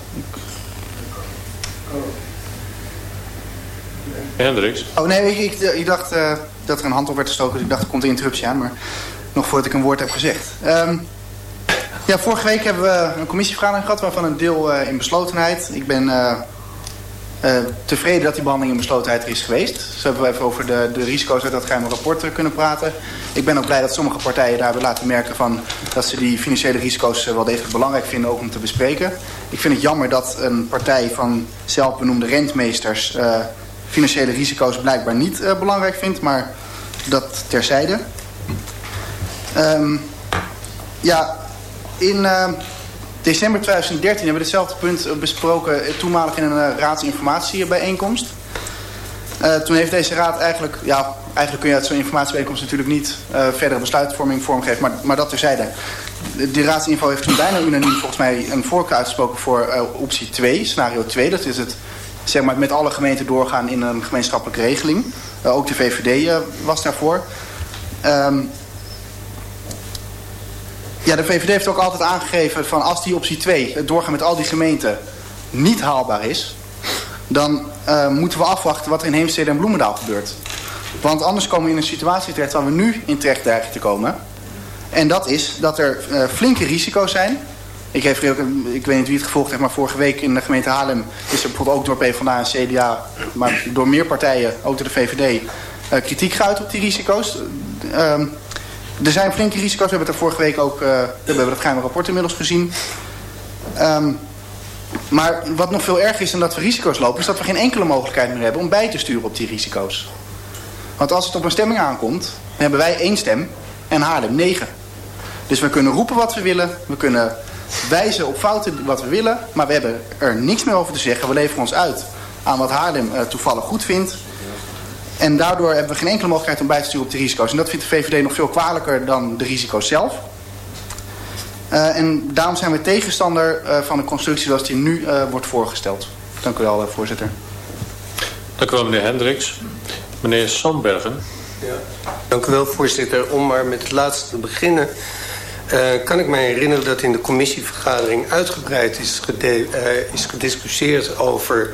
Hendricks. Oh nee, ik, ik, dacht eh, dat er een hand op werd gestoken, dus ik dacht er komt een interruptie aan, maar nog voordat ik een woord heb gezegd. Ehm, ja, vorige week hebben we een commissievergadering gehad waarvan een deel eh, in beslotenheid. Ik ben uh, tevreden dat die behandeling in beslotenheid er is geweest. Zo hebben we even over de, de risico's uit dat geheime rapport kunnen praten. Ik ben ook blij dat sommige partijen daar willen laten merken van dat ze die financiële risico's wel degelijk belangrijk vinden ook om te bespreken. Ik vind het jammer dat een partij van zelfbenoemde rentmeesters financiële risico's blijkbaar niet belangrijk vindt, maar dat terzijde. Um, ja, in december 2013 hebben we hetzelfde punt besproken... toenmalig in een uh, raadsinformatiebijeenkomst. Uh, toen heeft deze raad eigenlijk... ja, eigenlijk kun je uit zo'n informatiebijeenkomst natuurlijk niet verdere besluitvorming vormgeven... maar, maar dat terzijde. De, de raadsinfo heeft toen bijna unaniem volgens mij een voorkeur uitgesproken voor optie 2, scenario 2. Dat is het zeg maar, met alle gemeenten doorgaan in een gemeenschappelijke regeling. Ook de VVD was daarvoor. Um, ja, de VVD heeft ook altijd aangegeven van als die optie 2, het doorgaan met al die gemeenten, niet haalbaar is, dan uh, moeten we afwachten wat er in Heemstede en Bloemendaal gebeurt. Want anders komen we in een situatie terecht waar we nu in terecht dreigen te komen. En dat is dat er uh, flinke risico's zijn. Ik, heb, ik weet niet wie het gevolgd heeft, maar vorige week in de gemeente Haarlem is er bijvoorbeeld ook door PvdA en CDA, maar door meer partijen, ook door de VVD, uh, kritiek geuit op die risico's. Uh, er zijn flinke risico's. We hebben het er vorige week ook... Uh, we hebben het geheime rapport inmiddels gezien. Um, maar wat nog veel erger is dan dat we risico's lopen... is dat we geen enkele mogelijkheid meer hebben om bij te sturen op die risico's. Want als het op een stemming aankomt... dan hebben wij één stem en Haarlem negen. Dus we kunnen roepen wat we willen. We kunnen wijzen op fouten wat we willen. Maar we hebben er niks meer over te zeggen. We leveren ons uit aan wat Haarlem uh, toevallig goed vindt. En daardoor hebben we geen enkele mogelijkheid om bij te sturen op de risico's. En dat vindt de VVD nog veel kwalijker dan de risico's zelf. Uh, en daarom zijn we tegenstander uh, van de constructie zoals die nu uh, wordt voorgesteld. Dank u wel, voorzitter. Dank u wel, meneer Hendricks. Meneer Sandbergen. Ja. Dank u wel, voorzitter. Om maar met het laatste te beginnen... kan ik mij herinneren dat in de commissievergadering uitgebreid is, gede is gediscussieerd over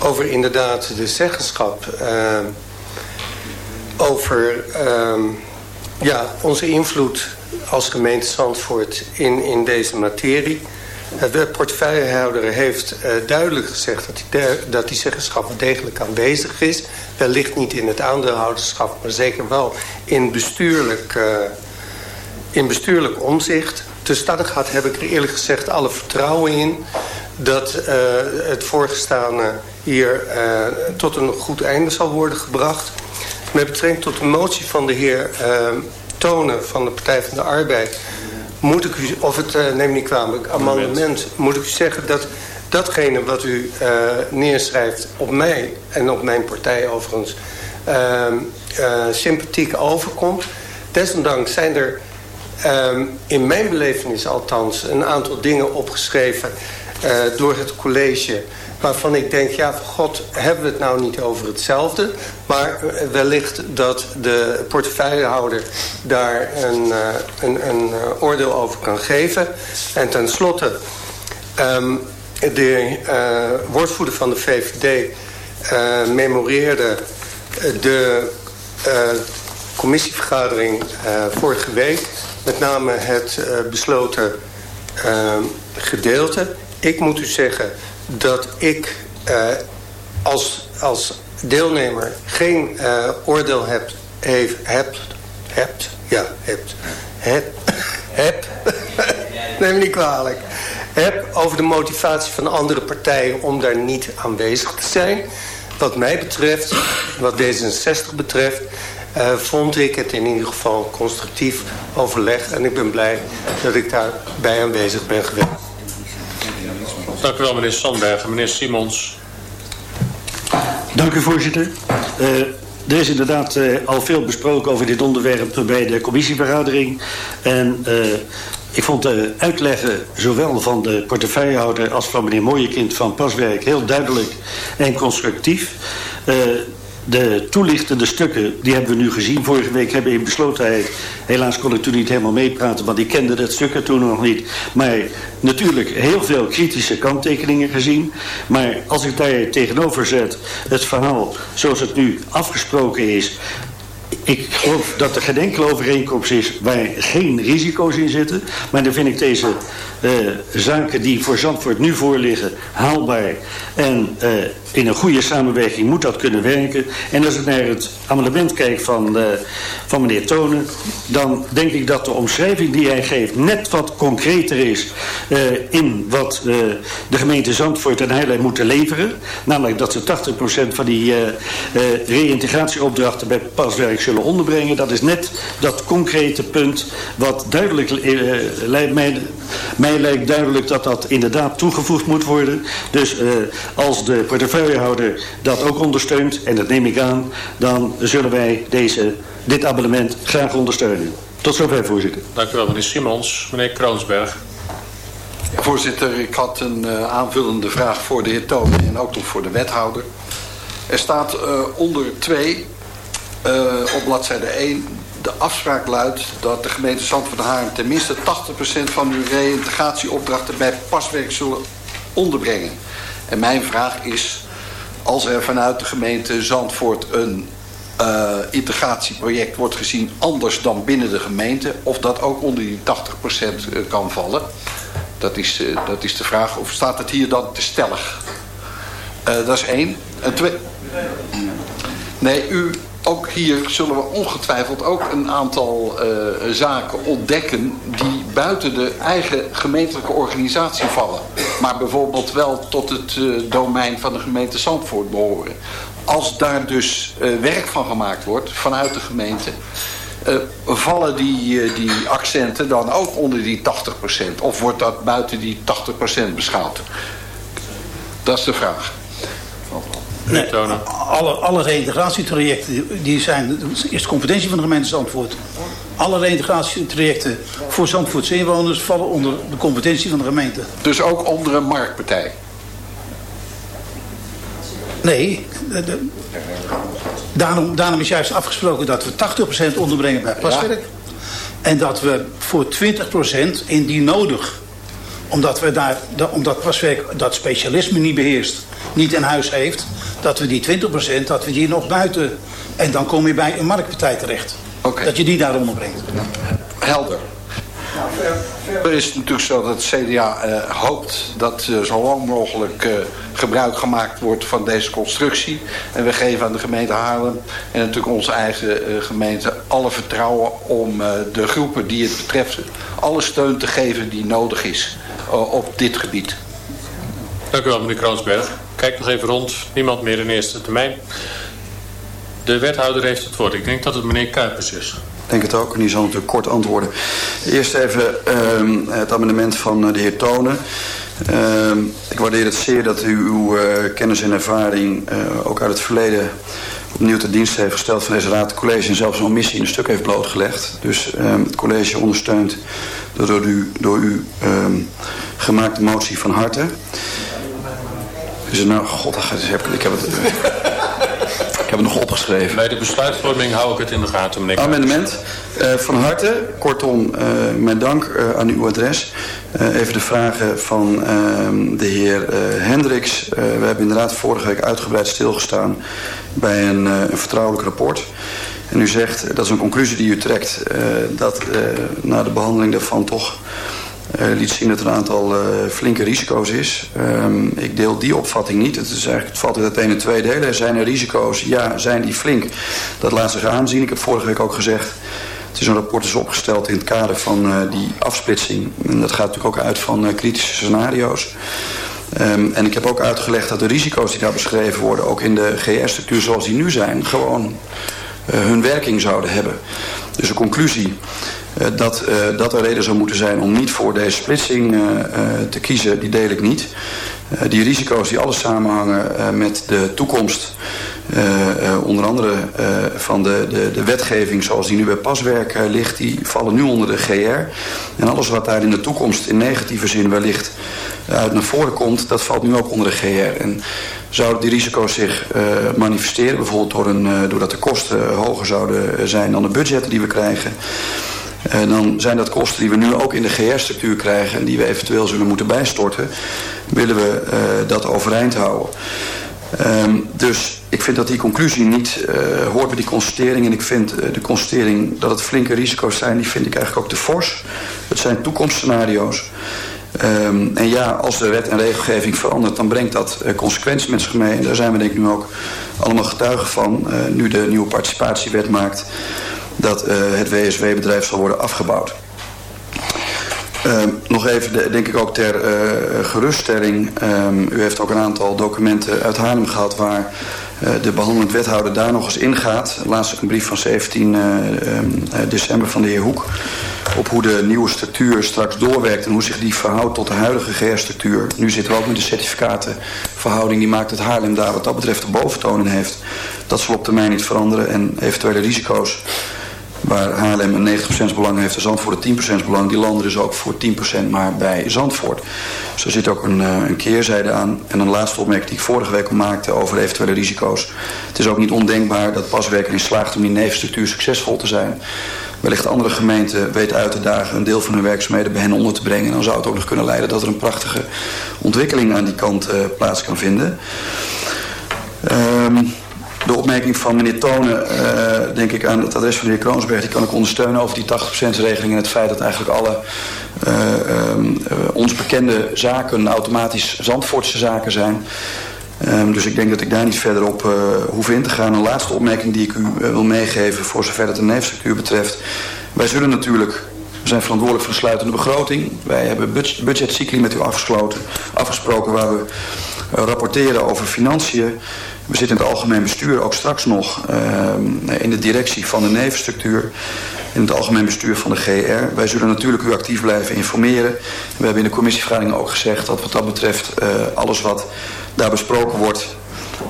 over inderdaad de zeggenschap. Over uh, ja, onze invloed als gemeente Zandvoort in, in deze materie. De portefeuillehouder heeft uh, duidelijk gezegd dat die, dat die zeggenschap degelijk aanwezig is. Wellicht niet in het aandeelhouderschap, maar zeker wel in bestuurlijk, uh, in bestuurlijk omzicht. Dus daar gaat, heb ik er eerlijk gezegd alle vertrouwen in dat het voorgestane hier tot een goed einde zal worden gebracht. Met betrekking tot de motie van de heer uh, Tonen van de Partij van de Arbeid... moet ik u, of het, uh, neem niet kwalijk, amendement... moet ik u zeggen dat datgene wat u neerschrijft op mij... en op mijn partij overigens sympathiek overkomt. Desondanks zijn er in mijn belevenis althans een aantal dingen opgeschreven... door het college waarvan ik denk, ja, god, hebben we het nou niet over hetzelfde? Maar wellicht dat de portefeuillehouder daar een, uh, een, een uh, oordeel over kan geven. En tenslotte, um, de uh, woordvoerder van de VVD memoreerde de commissievergadering vorige week. Met name het besloten ehm, gedeelte. Ik moet u zeggen dat ik uh, als, als deelnemer geen uh, oordeel heb, heeft, heb, hebt, ja, hebt, heb, neem me niet kwalijk, heb over de motivatie van andere partijen om daar niet aanwezig te zijn. Wat mij betreft, wat D66 betreft, uh, vond ik het in ieder geval constructief overleg. En ik ben blij dat ik daarbij aanwezig ben geweest. Dank u wel, meneer Sandbergen. Meneer Simons. Dank u, voorzitter. Uh, er is inderdaad uh, al veel besproken over dit onderwerp bij de commissievergadering. En uh, ik vond de uitleggen zowel van de portefeuillehouder als van meneer Mooiekind van Paswerk heel duidelijk en constructief. De toelichtende stukken, die hebben we nu gezien. Vorige week hebben we in beslotenheid, helaas kon ik toen niet helemaal meepraten, want ik kende dat stukken toen nog niet. Maar natuurlijk heel veel kritische kanttekeningen gezien. Maar als ik daar tegenover zet het verhaal zoals het nu afgesproken is ik geloof dat er geen enkele overeenkomst is waar geen risico's in zitten. Maar dan vind ik deze uh, zaken die voor Zandvoort nu voorliggen haalbaar. En uh, in een goede samenwerking moet dat kunnen werken. En als ik naar het amendement kijk van, uh, van meneer Tonen... dan denk ik dat de omschrijving die hij geeft net wat concreter is... in wat de gemeente Zandvoort en Heilijn moeten leveren. Namelijk dat ze 80% van die reïntegratieopdrachten bij paswerk zullen onderbrengen. Dat is net dat concrete punt wat duidelijk lijkt mij, mij lijkt duidelijk dat dat inderdaad toegevoegd moet worden. Dus als de portefeuillehouder dat ook ondersteunt, en dat neem ik aan, dan zullen wij deze, dit abonnement graag ondersteunen. Tot zover, voorzitter. Dank u wel, meneer Simons. Meneer Kroonsberg. Voorzitter, ik had een uh, aanvullende vraag voor de heer Toon en ook nog voor de wethouder. Er staat uh, onder 2 uh, op bladzijde 1 de afspraak luidt dat de gemeente Zandvoort en Haarlem tenminste 80% van uw reïntegratieopdrachten bij paswerk zullen onderbrengen. En mijn vraag is, als er vanuit de gemeente Zandvoort een uh, integratieproject wordt gezien anders dan binnen de gemeente, of dat ook onder die 80% kan vallen. Dat is, uh, dat is de vraag. Of staat het hier dan te stellig? Dat is één. En twee... Nee, u ook hier zullen we ongetwijfeld ook een aantal uh, zaken ontdekken die buiten de eigen gemeentelijke organisatie vallen. Maar bijvoorbeeld wel tot het uh, domein van de gemeente Zandvoort behoren. Als daar dus uh, werk van gemaakt wordt vanuit de gemeente, vallen die, die accenten dan ook onder die 80%? Of wordt dat buiten die 80% beschouwd? Dat is de vraag. Nee, alle, alle reïntegratietrajecten die zijn, is de competentie van de gemeente Zandvoort. Alle reïntegratietrajecten voor Zandvoortse inwoners vallen onder de competentie van de gemeente. Dus ook onder een marktpartij? Nee, de, de, daarom, daarom is juist afgesproken dat we 80% onderbrengen bij paswerk. Ja. En dat we voor 20% indien nodig omdat, we daar, omdat paswerk dat specialisme niet beheerst, niet in huis heeft, dat we die 20%, dat we die nog buiten... En dan kom je bij een marktpartij terecht. Okay. Dat je die daar onderbrengt. Helder. Er is natuurlijk zo dat het CDA uh, hoopt dat uh, zo lang mogelijk uh, gebruik gemaakt wordt van deze constructie. En we geven aan de gemeente Haarlem en natuurlijk onze eigen gemeente alle vertrouwen om de groepen die het betreft alle steun te geven die nodig is op dit gebied. Dank u wel meneer Kroonsberg. Kijk nog even rond. Niemand meer in eerste termijn. De wethouder heeft het woord. Ik denk dat het meneer Kuipers is. Ik denk het ook. En die zal natuurlijk kort antwoorden. Eerst even uh, het amendement van de heer Tonen. Uh, ik waardeer het zeer dat u uw uh, kennis en ervaring uh, ook uit het verleden opnieuw ter dienst heeft gesteld van deze raad. Het college en zelfs een missie in een stuk heeft blootgelegd. Dus uh, het college ondersteunt de door u, door u gemaakte motie van harte. Dus nou, god, heb ik, ik heb het... heb het nog opgeschreven. Bij de besluitvorming hou ik het in de gaten, meneer. Amendement. Uh, van harte, kortom, uh, mijn dank uh, aan uw adres. even de vragen van de heer Hendricks. we hebben inderdaad vorige week uitgebreid stilgestaan bij een, een vertrouwelijk rapport. En u zegt, dat is een conclusie die u trekt, dat na de behandeling daarvan toch uh, liet zien dat er een aantal uh, flinke risico's is. Um, ik deel die opvatting niet. Het, is eigenlijk, het valt uit in twee delen. Zijn er risico's? Ja, zijn die flink? Dat laat zich aanzien. Ik heb vorige week ook gezegd... Het is een rapport is opgesteld in het kader van uh, die afsplitsing. En dat gaat natuurlijk ook uit van kritische scenario's. Um, en ik heb ook uitgelegd dat de risico's die daar beschreven worden... ook in de GR-structuur zoals die nu zijn... gewoon hun werking zouden hebben. Dus de conclusie dat, uh, dat er reden zou moeten zijn om niet voor deze splitsing uh, te kiezen, die deel ik niet. die risico's die alles samenhangen met de toekomst, onder andere van de, de, de wetgeving zoals die nu bij paswerk ligt, die vallen nu onder de GR. En alles wat daar in de toekomst in negatieve zin wellicht uit naar voren komt, dat valt nu ook onder de GR. En zouden die risico's zich manifesteren, bijvoorbeeld door een, doordat de kosten hoger zouden zijn dan de budgetten die we krijgen, uh, dan zijn dat kosten die we nu ook in de GR-structuur krijgen en die we eventueel zullen moeten bijstorten, willen we dat overeind houden. Um, dus ik vind dat die conclusie niet uh, hoort bij die constatering. En ik vind de constatering dat het flinke risico's zijn, die vind ik eigenlijk ook te fors. Het zijn toekomstscenario's. Um, en ja, als de wet en regelgeving verandert, dan brengt dat consequenties met zich mee. En daar zijn we denk ik nu ook allemaal getuigen van. nu de nieuwe participatiewet maakt dat het WSW-bedrijf zal worden afgebouwd. Uh, nog even, de, denk ik ook ter uh, geruststelling. Um, u heeft ook een aantal documenten uit Haarlem gehad waar uh, de behandelend wethouder daar nog eens ingaat. Laatst een brief van 17 um, december van de heer Hoek. Op hoe de nieuwe structuur straks doorwerkt en hoe zich die verhoudt tot de huidige GR-structuur. Nu zitten we ook met de certificatenverhouding die maakt dat Haarlem daar wat dat betreft de boventoon in heeft. Dat zal op termijn niet veranderen en eventuele risico's waar Haarlem een 90% belang heeft en Zandvoort een 10% belang. Die landen dus ook voor 10% maar bij Zandvoort. Dus er zit ook een, uh, een keerzijde aan. En een laatste opmerking die ik vorige week al maakte over eventuele risico's. Het is ook niet ondenkbaar dat paswerker in slaagt om die nevenstructuur succesvol te zijn. Wellicht andere gemeenten weten uit te dagen een deel van hun werkzaamheden bij hen onder te brengen. En dan zou het ook nog kunnen leiden dat er een prachtige ontwikkeling aan die kant uh, plaats kan vinden. Um, de opmerking van meneer Tonen, uh, denk ik aan het adres van de heer Kroonsberg, die kan ik ondersteunen over die 80% regeling en het feit dat eigenlijk alle uh, um, uh, ons bekende zaken automatisch Zandvoortse zaken zijn. Um, dus ik denk dat ik daar niet verder op uh, hoef in te gaan. Een laatste opmerking die ik u wil meegeven voor zover het de neefstructuur betreft. Wij zullen natuurlijk, we zijn verantwoordelijk voor de sluitende begroting. Wij hebben budget, budgetcycli met u afgesloten, afgesproken waar we rapporteren over financiën. We zitten in het algemeen bestuur ook straks nog uh, in de directie van de nevenstructuur. In het algemeen bestuur van de GR. Wij zullen natuurlijk u actief blijven informeren. We hebben in de commissievergadering ook gezegd dat wat dat betreft uh, alles wat daar besproken wordt,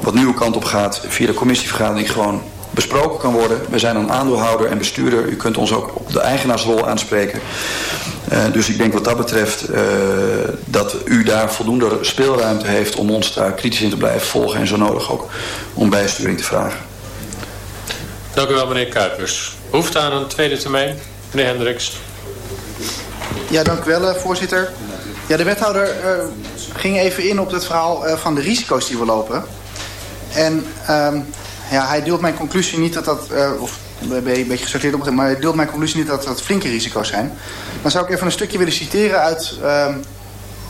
wat nieuwe kant op gaat, via de commissievergadering gewoon besproken kan worden. We zijn een aandeelhouder en bestuurder. U kunt ons ook op de eigenaarsrol aanspreken. Uh, dus ik denk wat dat betreft uh, dat u daar voldoende speelruimte heeft om ons daar kritisch in te blijven volgen en zo nodig ook om bijsturing te vragen. Dank u wel meneer Kuipers. Behoefte aan een tweede termijn? Meneer Hendricks. Ja, dank u wel uh, voorzitter. Ja, de wethouder ging even in op het verhaal van de risico's die we lopen. En um, ja, hij deelt mijn conclusie niet dat dat... of ben je een beetje gesorteerd op, maar hij deelt mijn conclusie niet dat dat flinke risico's zijn. Dan zou ik even een stukje willen citeren uit um,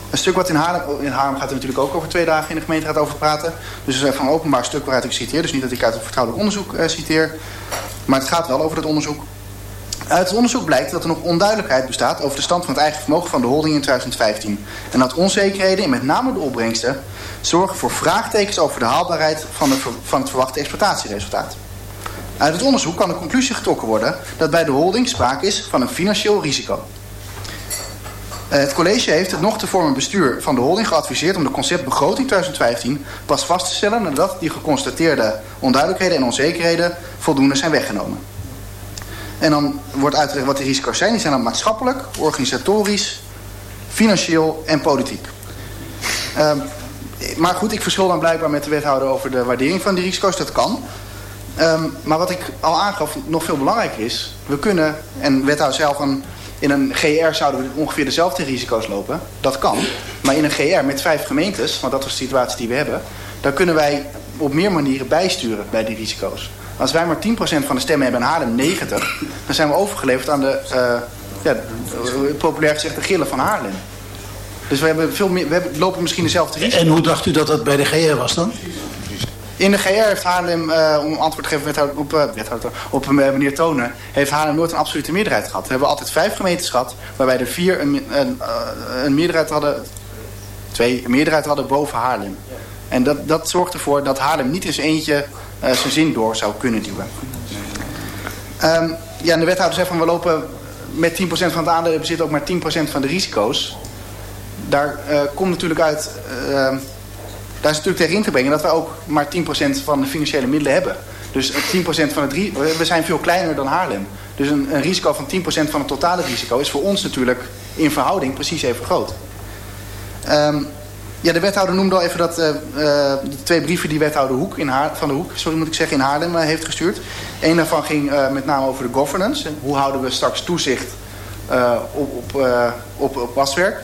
een stuk wat in Haarlem... In Haarlem gaat er natuurlijk ook over twee dagen in de gemeenteraad over praten. Dus het is even een openbaar stuk waaruit ik citeer. Dus niet dat ik uit een vertrouwelijk onderzoek uh, citeer. Maar het gaat wel over dat onderzoek. Uit het onderzoek blijkt dat er nog onduidelijkheid bestaat over de stand van het eigen vermogen van de holding in 2015. En dat onzekerheden en met name de opbrengsten zorgen voor vraagtekens over de haalbaarheid van, de, van het verwachte exploitatieresultaat. Uit het onderzoek kan de conclusie getrokken worden dat bij de holding sprake is van een financieel risico. Het college heeft het nog te vormen bestuur van de holding geadviseerd om de concept begroting 2015 pas vast te stellen nadat die geconstateerde onduidelijkheden en onzekerheden voldoende zijn weggenomen. En dan wordt uitgelegd wat de risico's zijn. Die zijn dan maatschappelijk, organisatorisch, financieel en politiek. Um, maar goed, ik verschil dan blijkbaar met de wethouder over de waardering van die risico's. Dat kan. Um, maar wat ik al aangaf, nog veel belangrijker is... we kunnen, en wethouder zelf van... in een GR zouden we ongeveer dezelfde risico's lopen. Dat kan. Maar in een GR met vijf gemeentes, want dat is de situatie die we hebben... daar kunnen wij op meer manieren bijsturen bij die risico's. Als wij maar 10% van de stemmen hebben en Haarlem 90... dan zijn we overgeleverd aan de, uh, ja, populair gezegd, de gillen van Haarlem. Dus we, hebben veel meer, we hebben, lopen misschien dezelfde risico's. En hoe dacht u dat dat bij de GR was dan? In de GR heeft Haarlem, uh, om antwoord te geven op, uh, op uh, meneer Tonen, heeft Haarlem nooit een absolute meerderheid gehad. We hebben altijd vijf gemeentes gehad, waarbij er vier een, een, een meerderheid hadden, twee een meerderheid hadden boven Haarlem. En dat, dat zorgt ervoor dat Haarlem niet eens eentje zijn zin door zou kunnen duwen. Um, ja, en de wethouder zegt van we lopen met 10% van het aandeel bezit ook maar 10% van de risico's. Daar komt natuurlijk uit daar is natuurlijk tegen in te brengen dat wij ook maar 10% van de financiële middelen hebben. Dus 10% van het we zijn veel kleiner dan Haarlem. Dus een, een risico van 10% van het totale risico is voor ons natuurlijk in verhouding precies even groot. Ehm, ja, de wethouder noemde al even dat uh, de twee brieven die wethouder Hoek in Haar, van de Hoek, sorry moet ik zeggen, in Haarlem heeft gestuurd. Eén daarvan ging met name over de governance. Hoe houden we straks toezicht op, op, op, op waswerk?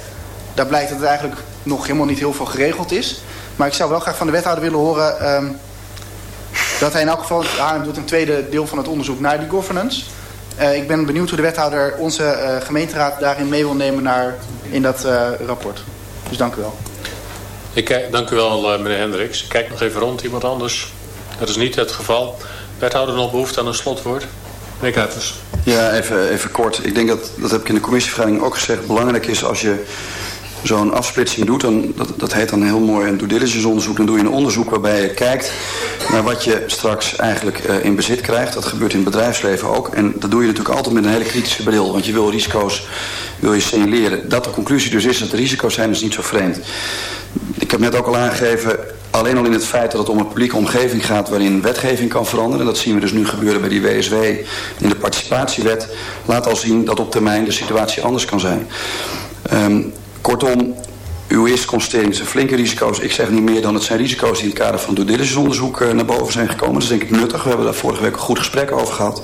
Daar blijkt dat het eigenlijk nog helemaal niet heel veel geregeld is. Maar ik zou wel graag van de wethouder willen horen... Um, dat hij in elk geval, Haarlem doet een tweede deel van het onderzoek naar die governance. Uh, ik ben benieuwd hoe de wethouder onze uh, gemeenteraad daarin mee wil nemen naar, in dat uh, rapport. Dus dank u wel. Ik kijk, dank u wel, meneer Hendricks. Ik kijk nog even rond, iemand anders. Dat is niet het geval. Wethouder nog behoefte aan een slotwoord? Meneer Kuipers. Ja, even, even kort. Ik denk dat, dat heb ik in de commissievergadering ook gezegd, belangrijk is als je zo'n afsplitsing doet, dan, dat, dat heet dan heel mooi een due diligence onderzoek. Dan doe je een onderzoek waarbij je kijkt naar wat je straks eigenlijk uh, in bezit krijgt. Dat gebeurt in het bedrijfsleven ook. En dat doe je natuurlijk altijd met een hele kritische bril. Want je wil risico's wil je signaleren. Dat de conclusie dus is dat er risico's zijn, is niet zo vreemd. Ik heb net ook al aangegeven, alleen al in het feit dat het om een publieke omgeving gaat waarin wetgeving kan veranderen. Dat zien we dus nu gebeuren bij die WSW in de participatiewet. Laat al zien dat op termijn de situatie anders kan zijn. Um, Kortom, uw eerste constatering zijn flinke risico's. Ik zeg niet meer dan het zijn risico's die in het kader van due onderzoek uh, naar boven zijn gekomen. Dat is denk ik nuttig. We hebben daar vorige week een goed gesprek over gehad.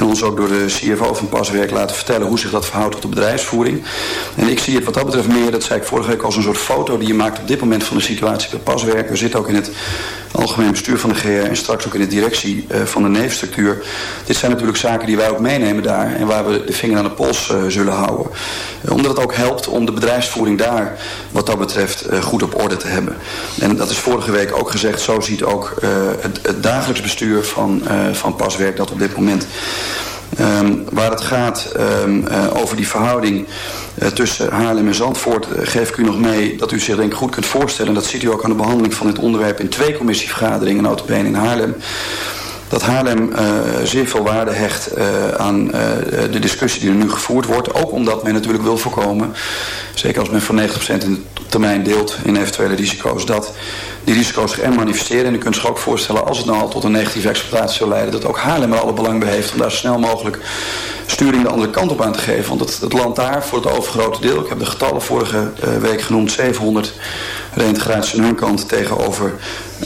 En ons ook door de CFO van Paswerk laten vertellen hoe zich dat verhoudt tot de bedrijfsvoering. En ik zie het wat dat betreft meer, dat zei ik vorige week, als een soort foto die je maakt op dit moment van de situatie bij Paswerk. We zitten ook in het algemeen bestuur van de GR en straks ook in de directie uh, van de neefstructuur. Dit zijn natuurlijk zaken die wij ook meenemen daar en waar we de vinger aan de pols uh, zullen houden. Uh, omdat het ook helpt om de bedrijfsvoering daar wat dat betreft goed op orde te hebben. En dat is vorige week ook gezegd, zo ziet ook het, dagelijks bestuur van, van Paswerk dat op dit moment. Um, waar het gaat um, uh, over die verhouding uh, tussen Haarlem en Zandvoort... Uh, geef ik u nog mee dat u zich denk ik goed kunt voorstellen... dat ziet u ook aan de behandeling van dit onderwerp... in twee commissievergaderingen, notabene in Haarlem dat Haarlem uh, zeer veel waarde hecht uh, aan uh, de discussie die er nu gevoerd wordt. Ook omdat men natuurlijk wil voorkomen, zeker als men voor 90% in de termijn deelt in eventuele risico's, dat die risico's zich er manifesteren. En u kunt zich ook voorstellen, als het nou al tot een negatieve exploitatie zou leiden, dat ook Haarlem er alle belang bij heeft om daar zo snel mogelijk sturing de andere kant op aan te geven. Want het, het land daar, voor het overgrote deel, ik heb de getallen vorige week genoemd, 700 reintegraties aan hun kant tegenover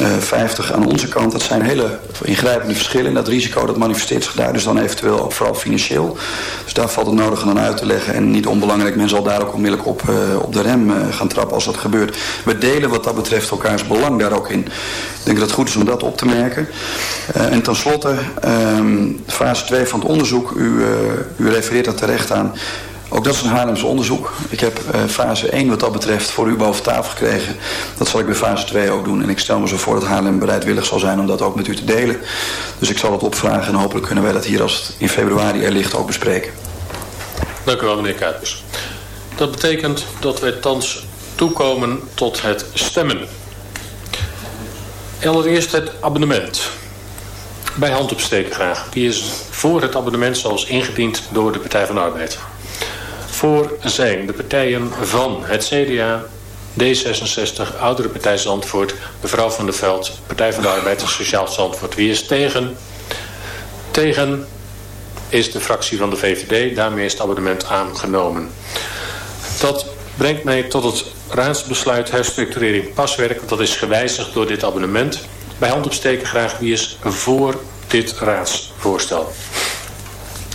uh, 50 aan onze kant. Dat zijn hele ingrijpende verschillen. En dat risico dat manifesteert zich daar dus dan eventueel vooral financieel. Dus daar valt het nodig aan uit te leggen. En niet onbelangrijk, men zal daar ook onmiddellijk op, uh, op de rem uh, gaan trappen als dat gebeurt. We delen wat dat betreft elkaars belang daar ook in. Ik denk dat het goed is om dat op te merken. En tenslotte, um, fase 2 van het onderzoek. U, u refereert daar terecht aan. Ook dat is een Haarlemse onderzoek. Ik heb uh, fase 1 wat dat betreft voor u boven tafel gekregen. Dat zal ik bij fase 2 ook doen. En ik stel me zo voor dat Haarlem bereidwillig zal zijn om dat ook met u te delen. Dus ik zal het opvragen en hopelijk kunnen wij dat hier als het in februari er ligt ook bespreken. Dank u wel meneer Kuipers. Dat betekent dat wij thans toekomen tot het stemmen. Allereerst het abonnement. Bij hand opsteken graag. Wie is voor het abonnement zoals ingediend door de Partij van de Arbeid? Voor zijn de partijen van het CDA, D66, Oudere Partij Zandvoort, mevrouw van der Veld, Partij van de Arbeid en Sociaal Zandvoort. Wie is tegen? Tegen is de fractie van de VVD. Daarmee is het abonnement aangenomen. Dat brengt mij tot het raadsbesluit herstructurering paswerk. Dat is gewijzigd door dit abonnement. Bij hand opsteken graag wie is voor dit raadsvoorstel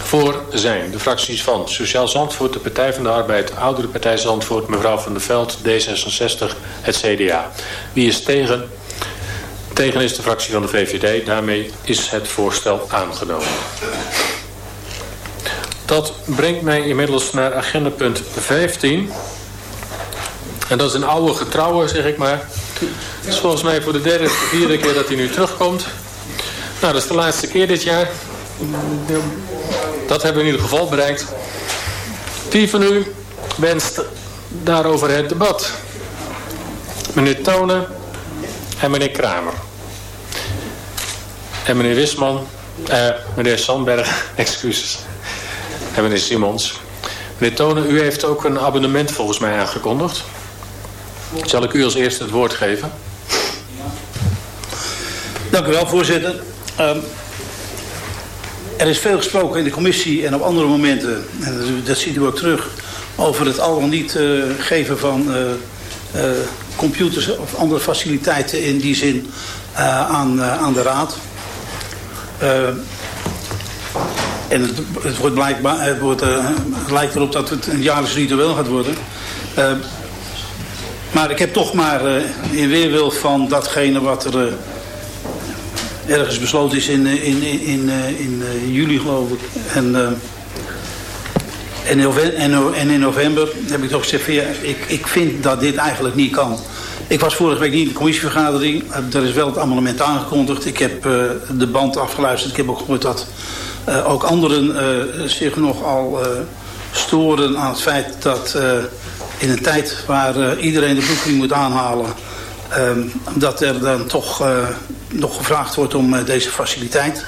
voor zijn de fracties van Sociaal Zandvoort, de Partij van de Arbeid, Oudere Partij Zandvoort, mevrouw Van der Veld, D66, het CDA. Wie is tegen? Tegen is de fractie van de VVD. Daarmee is het voorstel aangenomen. Dat brengt mij inmiddels naar agenda punt 15. En dat is een oude getrouwe, zeg ik maar. Het is volgens mij voor de derde of vierde keer dat hij nu terugkomt. Nou, dat is de laatste keer dit jaar. Dat hebben we in ieder geval bereikt. Wie van u wenst daarover het debat? Meneer Tonen en meneer Kramer. En meneer Wisman, eh, meneer Sandberg, excuses. En meneer Simons. Meneer Tonen, u heeft ook een abonnement volgens mij aangekondigd. Zal ik u als eerste het woord geven? Dank u wel, voorzitter. Um, er is veel gesproken in de commissie en op andere momenten, en dat ziet u ook terug, over het al dan niet uh, geven van uh, computers of andere faciliteiten in die zin aan, aan de raad. en het, het, wordt blijkbaar, het, wordt, lijkt erop dat het een jaarlijks ritueel gaat worden. maar ik heb toch maar in weerwil van datgene wat er ergens besloten is in, in, in, in, in juli geloof ik. En en, in november heb ik toch gezegd, ja, ik, ik vind dat dit eigenlijk niet kan. Ik was vorige week niet in de commissievergadering. Er is wel het amendement aangekondigd. Ik heb de band afgeluisterd. Ik heb ook gehoord dat ook anderen uh, zich nogal storen aan het feit dat in een tijd waar iedereen de broekriem moet aanhalen... dat er dan toch nog gevraagd wordt om deze faciliteit.